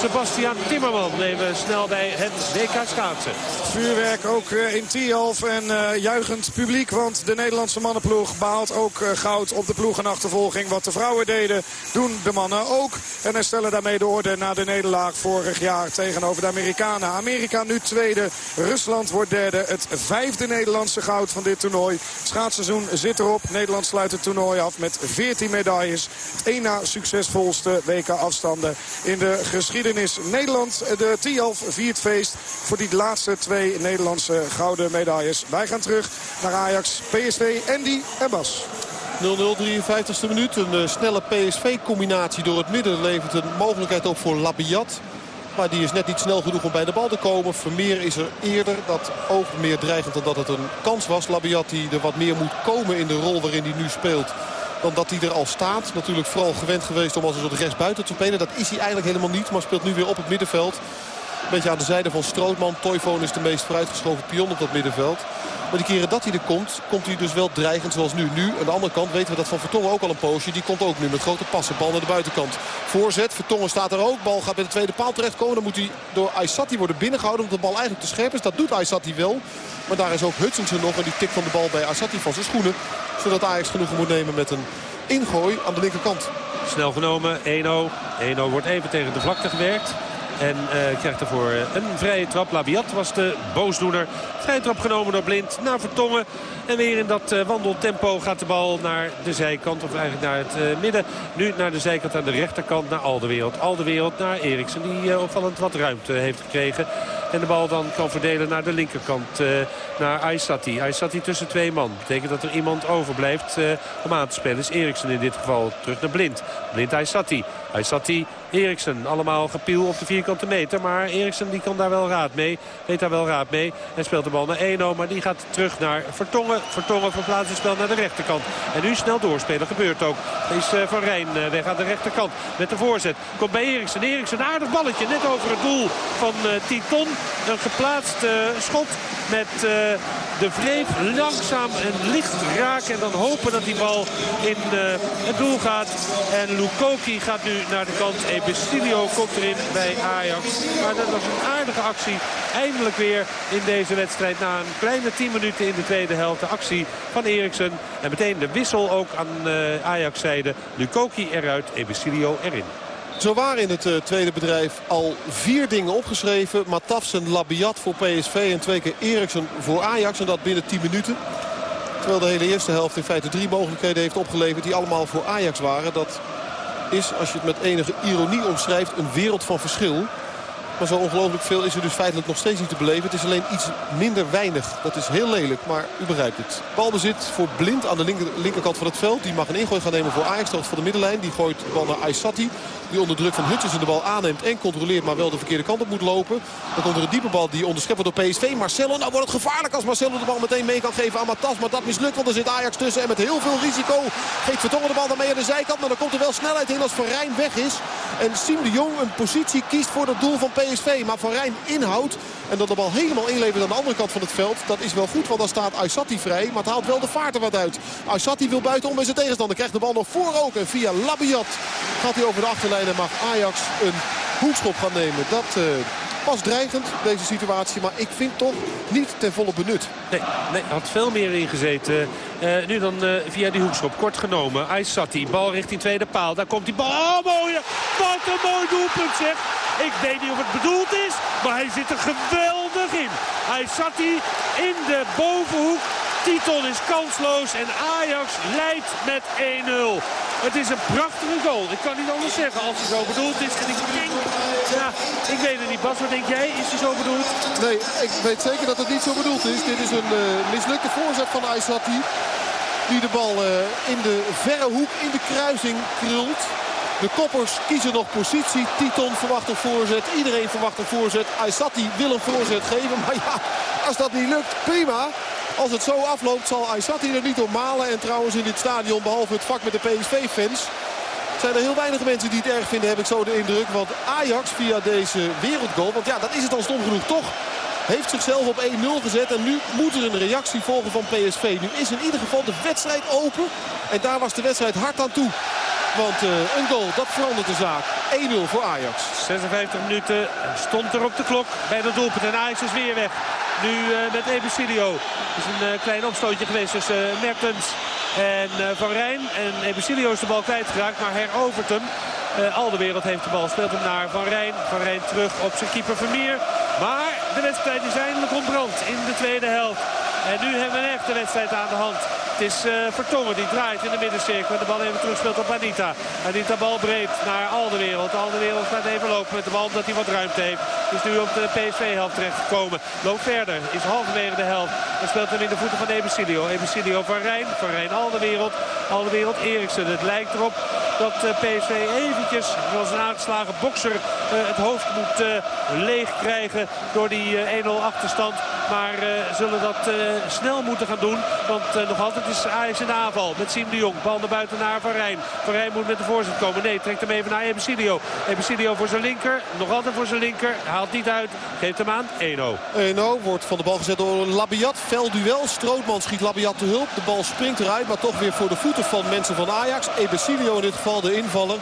Sebastian Timmerman nemen snel bij het WK schaatsen. Vuurwerk ook in Tialf en juichend publiek. Want de Nederlandse mannenploeg behaalt ook eh, goud op de ploegenachtervolging. Wat de vrouwen deden, doen de mannen ook. En herstellen daarmee de orde na de nederlaag vorig jaar tegenover de Amerikanen. Amerika nu tweede, Rusland wordt derde. Het vijfde Nederlandse goud van dit toernooi. Schaatsseizoen zit erop. Nederland sluit het toernooi af met 14 medailles. Het na succesvolste WK-afstanden in de geschiedenis. Nederland, de Tialf viert feest voor die laatste twee Nederlandse gouden medailles. Wij gaan terug naar Ajax, PSV Andy en Bas. 0-0, 53e minuut. Een uh, snelle PSV-combinatie door het midden levert een mogelijkheid op voor Labiat. Maar die is net niet snel genoeg om bij de bal te komen. Vermeer is er eerder. Dat oogt meer dreigend dan dat het een kans was. Labiat die er wat meer moet komen in de rol waarin hij nu speelt. Dan dat hij er al staat. Natuurlijk vooral gewend geweest om als een soort rechtsbuiten te spelen. Dat is hij eigenlijk helemaal niet. Maar speelt nu weer op het middenveld. Beetje aan de zijde van Strootman. Toivoon is de meest vooruitgeschoven pion op dat middenveld. Maar die keren dat hij er komt, komt hij dus wel dreigend zoals nu. Nu, aan de andere kant weten we dat van Vertongen ook al een poosje. Die komt ook nu met grote passen. Bal naar de buitenkant. Voorzet, Vertongen staat er ook. Bal gaat bij de tweede paal terechtkomen. Dan moet hij door Aysati worden binnengehouden omdat de bal eigenlijk te scherp is. Dat doet Aysati wel. Maar daar is ook Hutchinson nog. En die tikt van de bal bij Aysati van zijn schoenen. Zodat Ajax genoegen moet nemen met een ingooi aan de linkerkant. Snel genomen, 1-0. 1-0 wordt even tegen de vlakte gewerkt. En uh, krijgt ervoor een vrije trap. Labiat was de boosdoener. Vrije trap genomen door Blind naar Vertongen. En weer in dat uh, wandeltempo gaat de bal naar de zijkant. Of eigenlijk naar het midden. Nu naar de zijkant aan de rechterkant naar Aldewereld. Aldewereld naar Eriksen. Die opvallend wat ruimte heeft gekregen. En de bal dan kan verdelen naar de linkerkant. Uh, naar Aysati. Aysati tussen twee man. betekent dat er iemand overblijft uh, om aan te spelen. Is Eriksen in dit geval terug naar Blind. Blind Aysati. Aysati Eriksen. Allemaal gepiel op de vierkante meter. Maar Eriksen die kan daar wel raad mee. Weet daar wel raad mee. En speelt de bal naar Eno. Maar die gaat terug naar Vertongen. Vertongen verplaatst het spel naar de rechterkant. En nu snel doorspelen. Gebeurt ook. Is uh, Van Rijn weg aan de rechterkant. Met de voorzet. Komt bij Eriksen. Eriksen aardig balletje. Net over het doel van Titon. Een geplaatst schot met de vreef langzaam en licht raken. En dan hopen dat die bal in het doel gaat. En Lukoki gaat nu naar de kant. Ebesilio komt erin bij Ajax. Maar dat was een aardige actie. Eindelijk weer in deze wedstrijd. Na een kleine 10 minuten in de tweede helft. De actie van Eriksen. En meteen de wissel ook aan Ajax-zijde. Lukoki eruit, Ebesilio erin. Zo waren in het uh, tweede bedrijf al vier dingen opgeschreven. Matafs en Labiat voor PSV en twee keer Eriksen voor Ajax. En dat binnen 10 minuten. Terwijl de hele eerste helft in feite drie mogelijkheden heeft opgeleverd die allemaal voor Ajax waren. Dat is, als je het met enige ironie omschrijft, een wereld van verschil. Maar zo ongelooflijk veel is er dus feitelijk nog steeds niet te beleven. Het is alleen iets minder weinig. Dat is heel lelijk, maar u begrijpt het. Balbezit voor Blind aan de linker, linkerkant van het veld. Die mag een ingooi gaan nemen voor Ajax. Dat van de middenlijn. Die gooit de bal naar Aysati. Die onder druk van Hutchins de bal aanneemt en controleert. Maar wel de verkeerde kant op moet lopen. Dan komt een diepe bal die onderschept wordt door PSV. Marcelo, nou wordt het gevaarlijk als Marcelo de bal meteen mee kan geven aan Matas. Maar dat mislukt, want er zit Ajax tussen. En met heel veel risico geeft Vertongen de bal dan mee aan de zijkant. Maar dan komt er wel snelheid in als Van Rijn weg is. En Siem de Jong een positie kiest voor het doel van PSV. Maar Van Rijn inhoudt. En dat de bal helemaal inlevert aan de andere kant van het veld. Dat is wel goed, want dan staat Aysati vrij. Maar het haalt wel de vaart er wat uit. Aysati wil buitenom met zijn tegenstander. Krijgt de bal nog voor ook. En via Labiat gaat hij over de achterlijn. En mag Ajax een hoekschop gaan nemen. Dat uh, was dreigend, deze situatie. Maar ik vind toch niet ten volle benut. Nee, nee had veel meer ingezeten. Uh, nu dan uh, via die hoekschop. Kort genomen. Aysati. Bal richting tweede paal. Daar komt die bal. Oh, mooie. Wat een mooi doelpunt zeg. Ik weet niet of het bedoeld is. Maar hij zit er geweldig in. Aysati in de bovenhoek. Titon is kansloos en Ajax leidt met 1-0. Het is een prachtige goal. Ik kan niet anders zeggen als hij zo bedoeld is. Ik denk, ja, ik weet het niet. Bas, wat denk jij? Is hij zo bedoeld? Nee, ik weet zeker dat het niet zo bedoeld is. Dit is een uh, mislukte voorzet van Aysati. Die de bal uh, in de verre hoek, in de kruising krult. De koppers kiezen nog positie. Titon verwacht een voorzet. Iedereen verwacht een voorzet. Aysati wil een voorzet geven. Maar ja, als dat niet lukt, prima. Als het zo afloopt zal Aysati er niet op malen. En trouwens in dit stadion, behalve het vak met de PSV-fans... zijn er heel weinig mensen die het erg vinden, heb ik zo de indruk. Want Ajax via deze wereldgoal, want ja, dat is het dan stom genoeg toch... heeft zichzelf op 1-0 gezet. En nu moet er een reactie volgen van PSV. Nu is in ieder geval de wedstrijd open. En daar was de wedstrijd hard aan toe. Want uh, een goal, dat verandert de zaak. 1-0 voor Ajax. 56 minuten stond er op de klok bij de doelpunt. En Ajax is weer weg. Nu uh, met Ebesilio. Het is een uh, klein opstootje geweest tussen Mertens en Van Rijn. En Ebesilio is de bal kwijtgeraakt, maar herovert hem. al de wereld heeft de bal. Speelt hem naar Van Rijn. Van Rijn terug op zijn keeper Vermeer. Maar de wedstrijd is eindelijk ontbrand in de tweede helft. En nu hebben we echt de wedstrijd aan de hand. Het is uh, Vertongen die draait in de middencirkel. En de bal even terugspeelt op Anita. Anita bal breed naar Alderwereld. Alderwereld gaat even lopen met de bal omdat hij wat ruimte heeft. Is nu op de PSV-helft terechtgekomen. Loopt verder. Is halverwege de helft. En speelt hem in de voeten van Ebesilio. Ebesilio van Rijn. Van Rijn Alderwereld. Alderwereld Eriksen. Het lijkt erop dat uh, PSV eventjes, zoals een aangeslagen bokser, uh, het hoofd moet leeg krijgen door die 1-0 achterstand. Maar zullen dat snel moeten gaan doen. Want nog altijd is Ajax in de aanval met Siem de Jong. Bal naar buiten naar Van Rijn. Van Rijn moet met de voorzet komen. Nee, trekt hem even naar Ebesilio. Ebesilio voor zijn linker. Nog altijd voor zijn linker. Haalt niet uit. Geeft hem aan. 1-0. 1-0 wordt van de bal gezet door Labiat. Fel duel. Strootman schiet Labiat te hulp. De bal springt eruit. Maar toch weer voor de voeten van mensen van Ajax. Ebesilio in dit geval de invaller.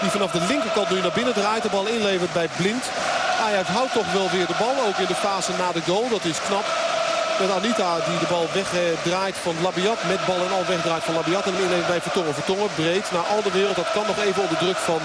Die vanaf de linkerkant nu naar binnen draait. De bal inlevert bij Blind. Ajax houdt toch wel weer de bal. Ook in de fase na de goal. Dat is knap. Met Anita die de bal wegdraait van Labiat. Met bal en al wegdraait van Labiat. En inlevert bij Vertongen. Vertongen breed naar al de wereld. Dat kan nog even onder druk van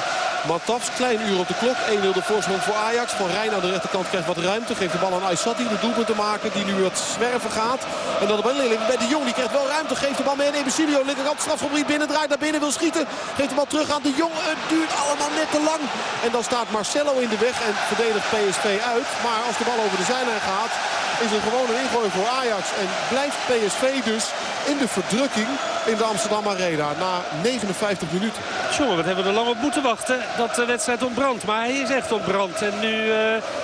Matafs. Klein uur op de klok. 1-0 de voorsprong voor Ajax. Van Rijn aan de rechterkant krijgt wat ruimte. Geeft de bal aan Aysati. De doelpunt te maken. Die nu wat zwerven gaat. En dan de bal bij de Jong. Die krijgt wel ruimte. Geeft de bal mee aan Ebesilio. Linkerkant strafgebied binnen. Draait naar binnen. Wil schieten. Geeft de bal terug aan de Jong. Het duurt allemaal net te lang. En dan staat Marcelo in de weg. En verdedigt PSV uit. Maar als de bal over de zijlijn gaat is er gewoon een ingooi voor Ajax. En blijft PSV dus in de verdrukking in de Amsterdam Arena na 59 minuten. Jongen, wat hebben we er lang op moeten wachten. Dat de wedstrijd ontbrandt. Maar hij is echt ontbrand. En nu uh,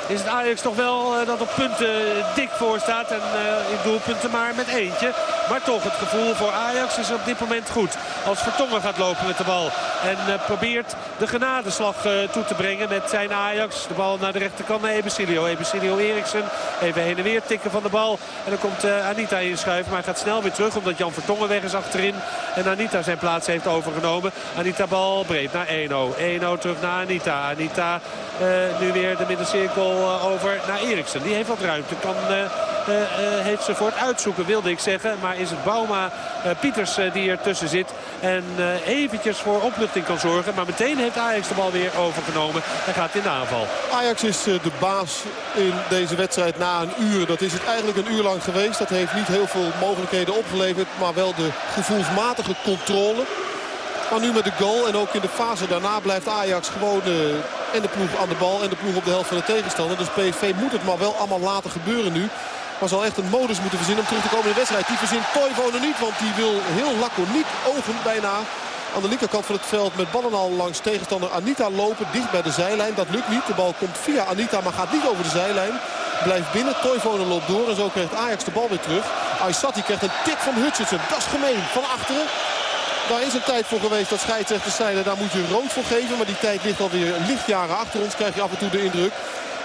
is het Ajax toch wel uh, dat op punten dik voor staat. En uh, in doelpunten maar met eentje. Maar toch, het gevoel voor Ajax is op dit moment goed. Als Vertongen gaat lopen met de bal. En probeert de genadeslag toe te brengen met zijn Ajax. De bal naar de rechterkant naar Ebesilio. Ebesilio Eriksen even heen en weer tikken van de bal. En dan komt Anita inschuiven. Maar hij gaat snel weer terug omdat Jan Vertongen weg is achterin. En Anita zijn plaats heeft overgenomen. Anita bal breed naar 1-0. 1-0 terug naar Anita. Anita uh, nu weer de middencirkel uh, over naar Eriksen. Die heeft wat ruimte. Kan, uh, heeft ze voor het uitzoeken wilde ik zeggen. Maar is het Bauma Pieters die ertussen zit. En eventjes voor opluchting kan zorgen. Maar meteen heeft Ajax de bal weer overgenomen. En gaat in de aanval. Ajax is de baas in deze wedstrijd na een uur. Dat is het eigenlijk een uur lang geweest. Dat heeft niet heel veel mogelijkheden opgeleverd. Maar wel de gevoelsmatige controle. Maar nu met de goal en ook in de fase daarna blijft Ajax gewoon uh, en de ploeg aan de bal en de ploeg op de helft van de tegenstander. Dus PSV moet het maar wel allemaal laten gebeuren nu. Maar zal echt een modus moeten verzinnen om terug te komen in de wedstrijd. Die verzint Toivonen niet, want die wil heel laconiek ogen bijna aan de linkerkant van het veld met ballen al langs tegenstander Anita lopen. Dicht bij de zijlijn. Dat lukt niet. De bal komt via Anita, maar gaat niet over de zijlijn. Blijft binnen. Toivonen loopt door. En zo krijgt Ajax de bal weer terug. Aysati krijgt een tik van Hutchinson. Dat is gemeen. Van achteren. Daar is een tijd voor geweest dat scheidsrechters zeiden daar moet je rood voor geven. Maar die tijd ligt alweer lichtjaren achter ons. Krijg je af en toe de indruk.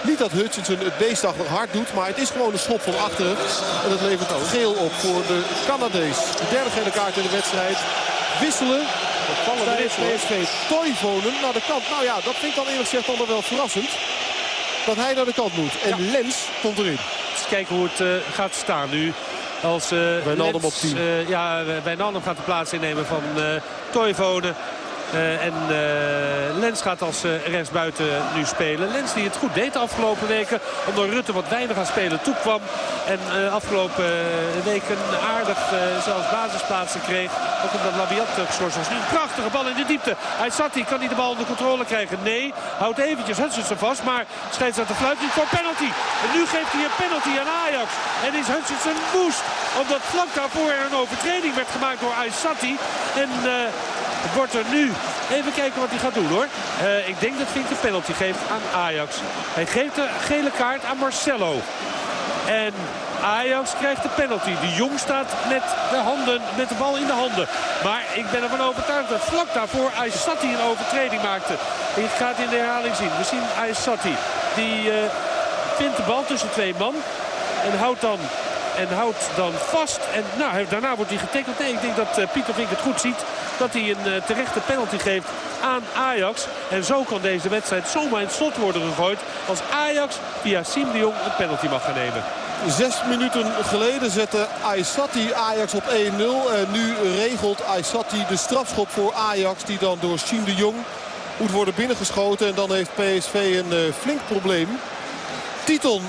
Niet dat Hutchinson het beestachtig hard doet. Maar het is gewoon een schop van achteren. En dat levert geel op voor de Canadees. De derde gele kaart in de wedstrijd. Wisselen. Bij PSV Toivonen naar de kant. Nou ja, dat vind ik dan eerlijk gezegd dan wel verrassend. Dat hij naar de kant moet. En Lens komt erin. Eens kijken hoe het uh, gaat staan nu. Als uh, Wijnaldum op 10. Uh, ja, Wijnaldum gaat de plaats innemen van uh, Toivonen. Uh, en uh, Lens gaat als uh, rechtsbuiten nu spelen. Lens die het goed deed de afgelopen weken. Omdat Rutte wat weinig aan spelen toekwam. En afgelopen weken aardig zelfs basisplaatsen kreeg. Ook omdat Labiat geschorst was. Nu een prachtige bal in de diepte. Hij. Kan hij de bal onder controle krijgen? Nee. Houdt eventjes Hutchinson vast. Maar scheidsrechter fluit niet voor penalty. En nu geeft hij een penalty aan Ajax. En is Hutchinson woest. Omdat vlak daarvoor er een overtreding werd gemaakt door Aysati. En wordt er nu. Even kijken wat hij gaat doen hoor. Uh, ik denk dat Vink een penalty geeft aan Ajax. Hij geeft de gele kaart aan Marcelo. En Ajax krijgt de penalty. De Jong staat met de, handen, met de bal in de handen. Maar ik ben ervan overtuigd dat vlak daarvoor Aysati een overtreding maakte. Ik ga het in de herhaling zien. We zien Aysati. Die uh, vindt de bal tussen twee man. En houdt dan en houdt dan vast. En nou, daarna wordt hij getekend. Nee, ik denk dat uh, Pieter Vink het goed ziet. Dat hij een uh, terechte penalty geeft aan Ajax. En zo kan deze wedstrijd zomaar in slot worden gegooid. Als Ajax via Siem de Jong een penalty mag gaan nemen. Zes minuten geleden zette Aysati Ajax op 1-0. En nu regelt Aysati de strafschop voor Ajax. Die dan door Siem de Jong moet worden binnengeschoten. En dan heeft PSV een uh, flink probleem. Titon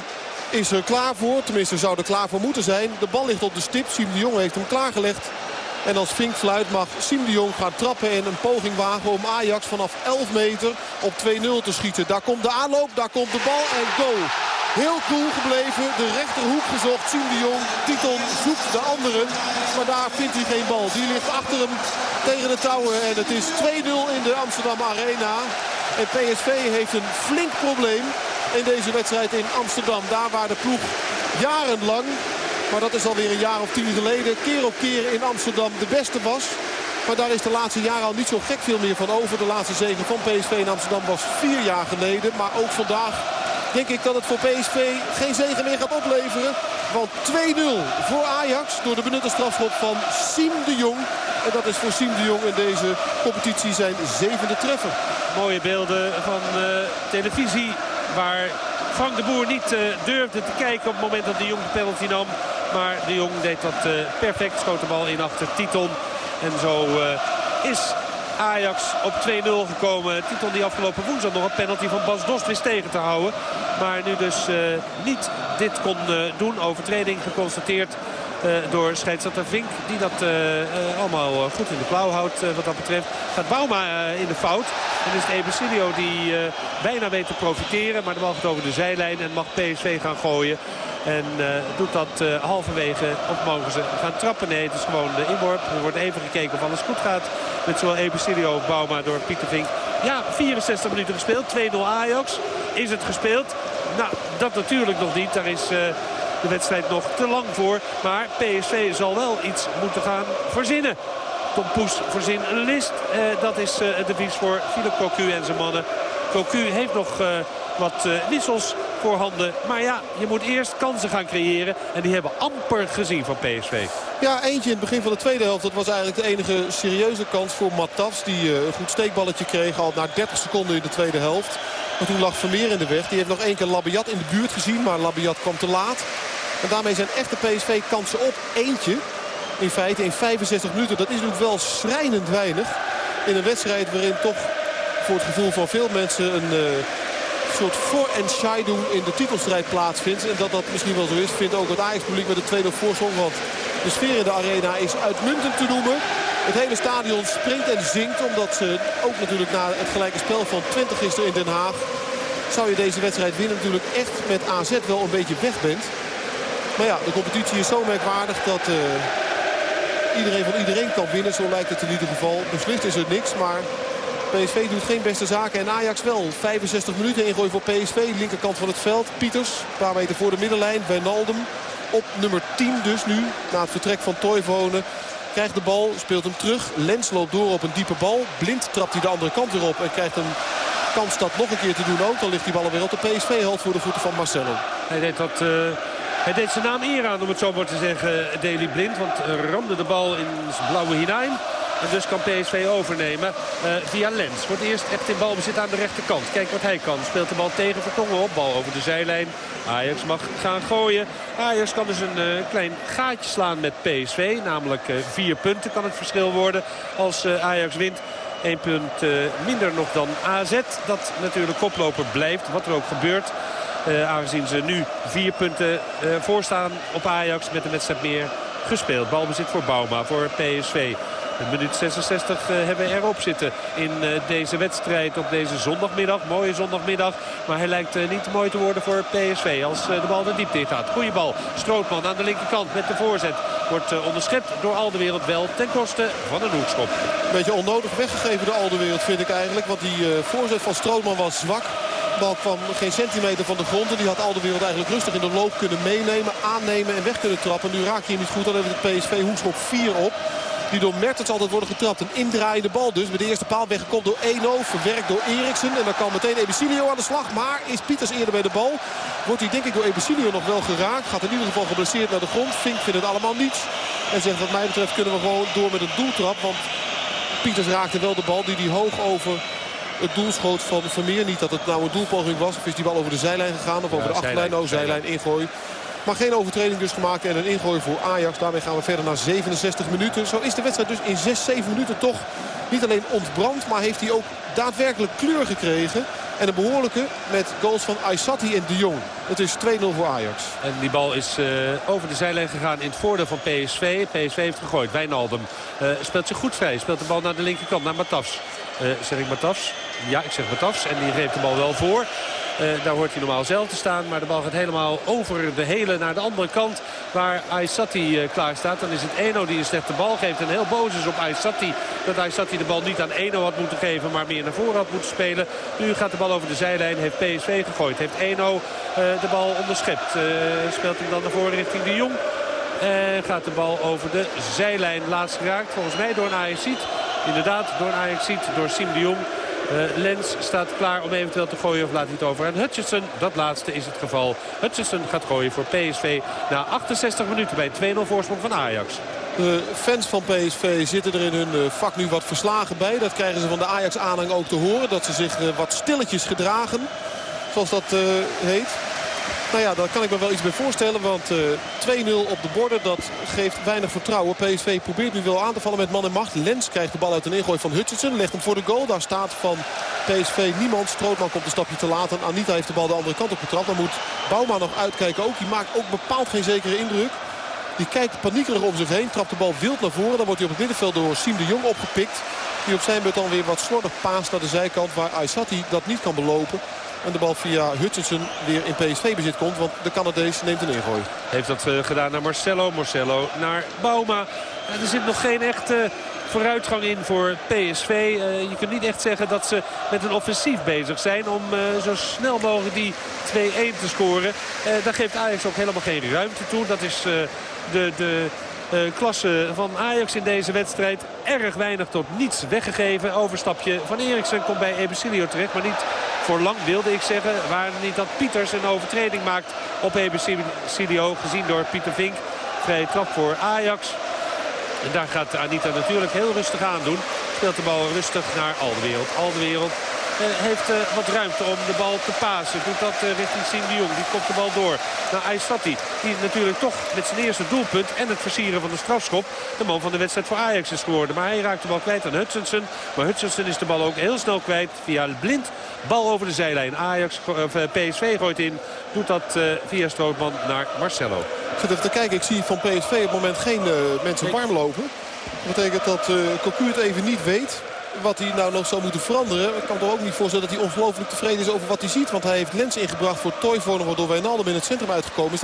is er klaar voor. Tenminste zou er klaar voor moeten zijn. De bal ligt op de stip. Siem de Jong heeft hem klaargelegd. En als Vink fluit mag Siem de Jong gaan trappen en een poging wagen om Ajax vanaf 11 meter op 2-0 te schieten. Daar komt de aanloop, daar komt de bal en goal. Heel cool gebleven, de rechterhoek gezocht. Siem de Jong, Titon zoekt de anderen. Maar daar vindt hij geen bal. Die ligt achter hem tegen de touwen. En het is 2-0 in de Amsterdam Arena. En PSV heeft een flink probleem in deze wedstrijd in Amsterdam. Daar waar de ploeg jarenlang, maar dat is alweer een jaar of tien geleden... keer op keer in Amsterdam de beste was. Maar daar is de laatste jaren al niet zo gek veel meer van over. De laatste zegen van PSV in Amsterdam was vier jaar geleden. Maar ook vandaag denk ik dat het voor PSV geen zegen meer gaat opleveren. Want 2-0 voor Ajax door de benutte strafschop van Siem de Jong. En dat is voor Siem de Jong in deze competitie zijn zevende treffer. Mooie beelden van televisie waar Frank de Boer niet uh, durfde te kijken op het moment dat de Jong de penalty nam. Maar de Jong deed dat uh, perfect, schoot de bal in achter Titon. En zo uh, is Ajax op 2-0 gekomen. Titon die afgelopen woensdag nog een penalty van Bas Dost wist tegen te houden. Maar nu dus niet dit kon doen. Overtreding geconstateerd. Uh, door scheidsrechter Vink. Die dat uh, uh, allemaal goed in de klauw houdt wat dat betreft. Gaat Bauma in de fout. En is het Ebesilio die bijna weet te profiteren. Maar de bal gaat over de zijlijn en mag PSV gaan gooien. En doet dat halverwege. Of mogen ze gaan trappen? Nee, het is gewoon de inworp. Er wordt even gekeken of alles goed gaat. Met zowel Ebesilio of Bauma door Pieter Vink. Ja, 64 minuten gespeeld. 2-0 Ajax. Is het gespeeld? Nou, dat natuurlijk nog niet. Daar is de wedstrijd nog te lang voor. Maar PSV zal wel iets moeten gaan verzinnen. Tom Poes verzin een list. Uh, dat is het devies voor Philip Cocu en zijn mannen. Cocu heeft nog wat wissels voorhanden. Maar ja, je moet eerst kansen gaan creëren. En die hebben amper gezien van PSV. Ja, eentje in het begin van de tweede helft. Dat was eigenlijk de enige serieuze kans voor Matas. Die een goed steekballetje kreeg al na 30 seconden in de tweede helft. Maar toen lag Vermeer in de weg. Die heeft nog één keer Labiat in de buurt gezien. Maar Labiat kwam te laat. En daarmee zijn echte PSV-kansen op. Eentje in feite in 65 minuten. Dat is natuurlijk wel schrijnend weinig. In een wedstrijd waarin toch voor het gevoel van veel mensen een uh, soort voor- en doen in de titelstrijd plaatsvindt. En dat dat misschien wel zo is, vindt ook het Ajax-publiek met de tweede voorsprong. Want de sfeer in de arena is uitmuntend te noemen. Het hele stadion springt en zingt. Omdat ze ook natuurlijk na het gelijke spel van 20 gisteren in Den Haag... zou je deze wedstrijd winnen natuurlijk echt met AZ wel een beetje weg bent. Maar ja, de competitie is zo merkwaardig dat uh, iedereen van iedereen kan winnen. Zo lijkt het in ieder geval. Beslist is er niks, maar PSV doet geen beste zaken. En Ajax wel. 65 minuten ingooi voor PSV. Linkerkant van het veld. Pieters, een paar meter voor de middenlijn. Wijnaldum op nummer 10 dus nu. Na het vertrek van Toivonen. Krijgt de bal, speelt hem terug. Lens loopt door op een diepe bal. Blind trapt hij de andere kant weer op. En krijgt een kans dat nog een keer te doen ook. Dan ligt die bal weer op de PSV-helft voor de voeten van Marcelo. Hij deed dat... Uh... Hij deed zijn naam eer aan, om het zo maar te zeggen, Deli Blind. Want ramde de bal in zijn blauwe hinein. En dus kan PSV overnemen uh, via Lens. Het eerst echt in balbezit aan de rechterkant. Kijk wat hij kan. Speelt de bal tegen Vertongen op. Bal over de zijlijn. Ajax mag gaan gooien. Ajax kan dus een uh, klein gaatje slaan met PSV. Namelijk vier punten kan het verschil worden als Ajax wint. Eén punt minder nog dan AZ. Dat natuurlijk koploper blijft. Wat er ook gebeurt. Uh, aangezien ze nu vier punten uh, voorstaan op Ajax met een wedstrijd meer gespeeld. Balbezit voor Bauma, voor PSV. Een minuut 66 uh, hebben we erop zitten in deze wedstrijd op deze zondagmiddag. Mooie zondagmiddag. Maar hij lijkt niet mooi te worden voor PSV als de bal de diepte in gaat. Goeie bal. Strootman aan de linkerkant met de voorzet. Wordt onderschept door Alderwereld wel ten koste van een hoekschop. Een beetje onnodig weggegeven door Alderwereld vind ik eigenlijk. Want die voorzet van Strootman was zwak. Bal kwam geen centimeter van de grond. En die had Alderwereld eigenlijk rustig in de loop kunnen meenemen, aannemen en weg kunnen trappen. Nu raak je hem niet goed. Dan we de PSV hoekschop 4 op. Die door Mertens altijd worden getrapt. Een indraaiende bal dus. Met de eerste paal weggekomen door Eno. Verwerkt door Eriksen. En dan kan meteen Ebesilio aan de slag. Maar is Pieters eerder bij de bal. Wordt hij denk ik door Ebesilio nog wel geraakt. Gaat in ieder geval geblesseerd naar de grond. Fink vindt het allemaal niets. En zegt wat mij betreft kunnen we gewoon door met een doeltrap. Want Pieters raakte wel de bal die hij hoog over het doel schoot van Vermeer. Niet dat het nou een doelpoging was. Of is die bal over de zijlijn gegaan. Of over de achterlijn. Oh, zijlijn ingooi. Maar geen overtreding dus gemaakt en een ingooi voor Ajax. Daarmee gaan we verder naar 67 minuten. Zo is de wedstrijd dus in 6, 7 minuten toch niet alleen ontbrand... maar heeft hij ook daadwerkelijk kleur gekregen. En een behoorlijke met goals van Aysati en De Jong. Het is 2-0 voor Ajax. En die bal is uh, over de zijlijn gegaan in het voordeel van PSV. PSV heeft gegooid. Wijnaldum uh, speelt zich goed vrij. Speelt de bal naar de linkerkant, naar Matafs. Uh, zeg ik Matafs? Ja, ik zeg Matafs. En die geeft de bal wel voor. Uh, daar hoort hij normaal zelf te staan. Maar de bal gaat helemaal over de hele naar de andere kant. Waar Aysati uh, klaar staat. Dan is het Eno die een slechte bal geeft. En heel boos is op Aysati. Dat Aysati de bal niet aan Eno had moeten geven. Maar meer naar voren had moeten spelen. Nu gaat de bal over de zijlijn. Heeft PSV gegooid. Heeft Eno uh, de bal onderschept. speelt hem dan naar voren richting de Jong. En gaat de bal over de zijlijn. Laatst geraakt. Volgens mij door een Ajaxiet. Inderdaad door een Ajaxiet. Door Sim de Jong. Uh, Lens staat klaar om eventueel te gooien of laat hij het over aan Hutchison. Dat laatste is het geval. Hutchison gaat gooien voor PSV na 68 minuten bij 2-0 voorsprong van Ajax. De fans van PSV zitten er in hun vak nu wat verslagen bij. Dat krijgen ze van de Ajax-aanhang ook te horen. Dat ze zich wat stilletjes gedragen, zoals dat heet. Nou ja, daar kan ik me wel iets bij voorstellen. Want uh, 2-0 op de borden, dat geeft weinig vertrouwen. PSV probeert nu wel aan te vallen met man en macht. Lens krijgt de bal uit een ingooi van Hutchinson. Legt hem voor de goal. Daar staat van PSV niemand. Strootman komt een stapje te laat. En Anita heeft de bal de andere kant op getrapt. Dan moet Bouma nog uitkijken ook. Die maakt ook bepaald geen zekere indruk. Die kijkt paniekerig om zich heen. Trapt de bal wild naar voren. Dan wordt hij op het middenveld door Siem de Jong opgepikt. Die op zijn beurt dan weer wat slordig paast naar de zijkant. Waar Aysati dat niet kan belopen. En de bal via Hutchinson weer in PSV-bezit komt. Want de Canadees neemt een ingooi. Heeft dat eh, gedaan naar Marcelo. Marcelo naar Bauma. Er zit nog geen echte vooruitgang in voor PSV. Uh, je kunt niet echt zeggen dat ze met een offensief bezig zijn om zo snel mogelijk die 2-1 te scoren. Daar geeft Ajax ook helemaal geen ruimte toe. Dat is de, de klasse van Ajax in deze wedstrijd. Erg weinig tot niets weggegeven. Overstapje van Eriksen komt bij Ebesilio terecht. Maar niet voor lang wilde ik zeggen. Waar niet dat Pieters een overtreding maakt op Ebesilio. Gezien door Pieter Vink. Vrije trap voor Ajax. En daar gaat Anita natuurlijk heel rustig aan doen. Speelt de bal rustig naar Aldewereld. Aldewereld heeft uh, wat ruimte om de bal te pasen. Doet dat uh, richting Siem de Jong. Die komt de bal door naar Aysati. Die natuurlijk toch met zijn eerste doelpunt en het versieren van de strafschop... de man van de wedstrijd voor Ajax is geworden. Maar hij raakt de bal kwijt aan Hutchinson. Maar Hutchinson is de bal ook heel snel kwijt via Blind. Bal over de zijlijn. Ajax, PSV gooit in. Doet dat via Strootman naar Marcelo. Ik zit even te kijken. Ik zie van PSV op het moment geen mensen warm lopen. Dat betekent dat uh, Cocu het even niet weet wat hij nou nog zou moeten veranderen. Ik kan toch ook niet voorstellen dat hij ongelooflijk tevreden is over wat hij ziet. Want hij heeft Lens ingebracht voor Toivonen waardoor Wijnaldum in het centrum uitgekomen is.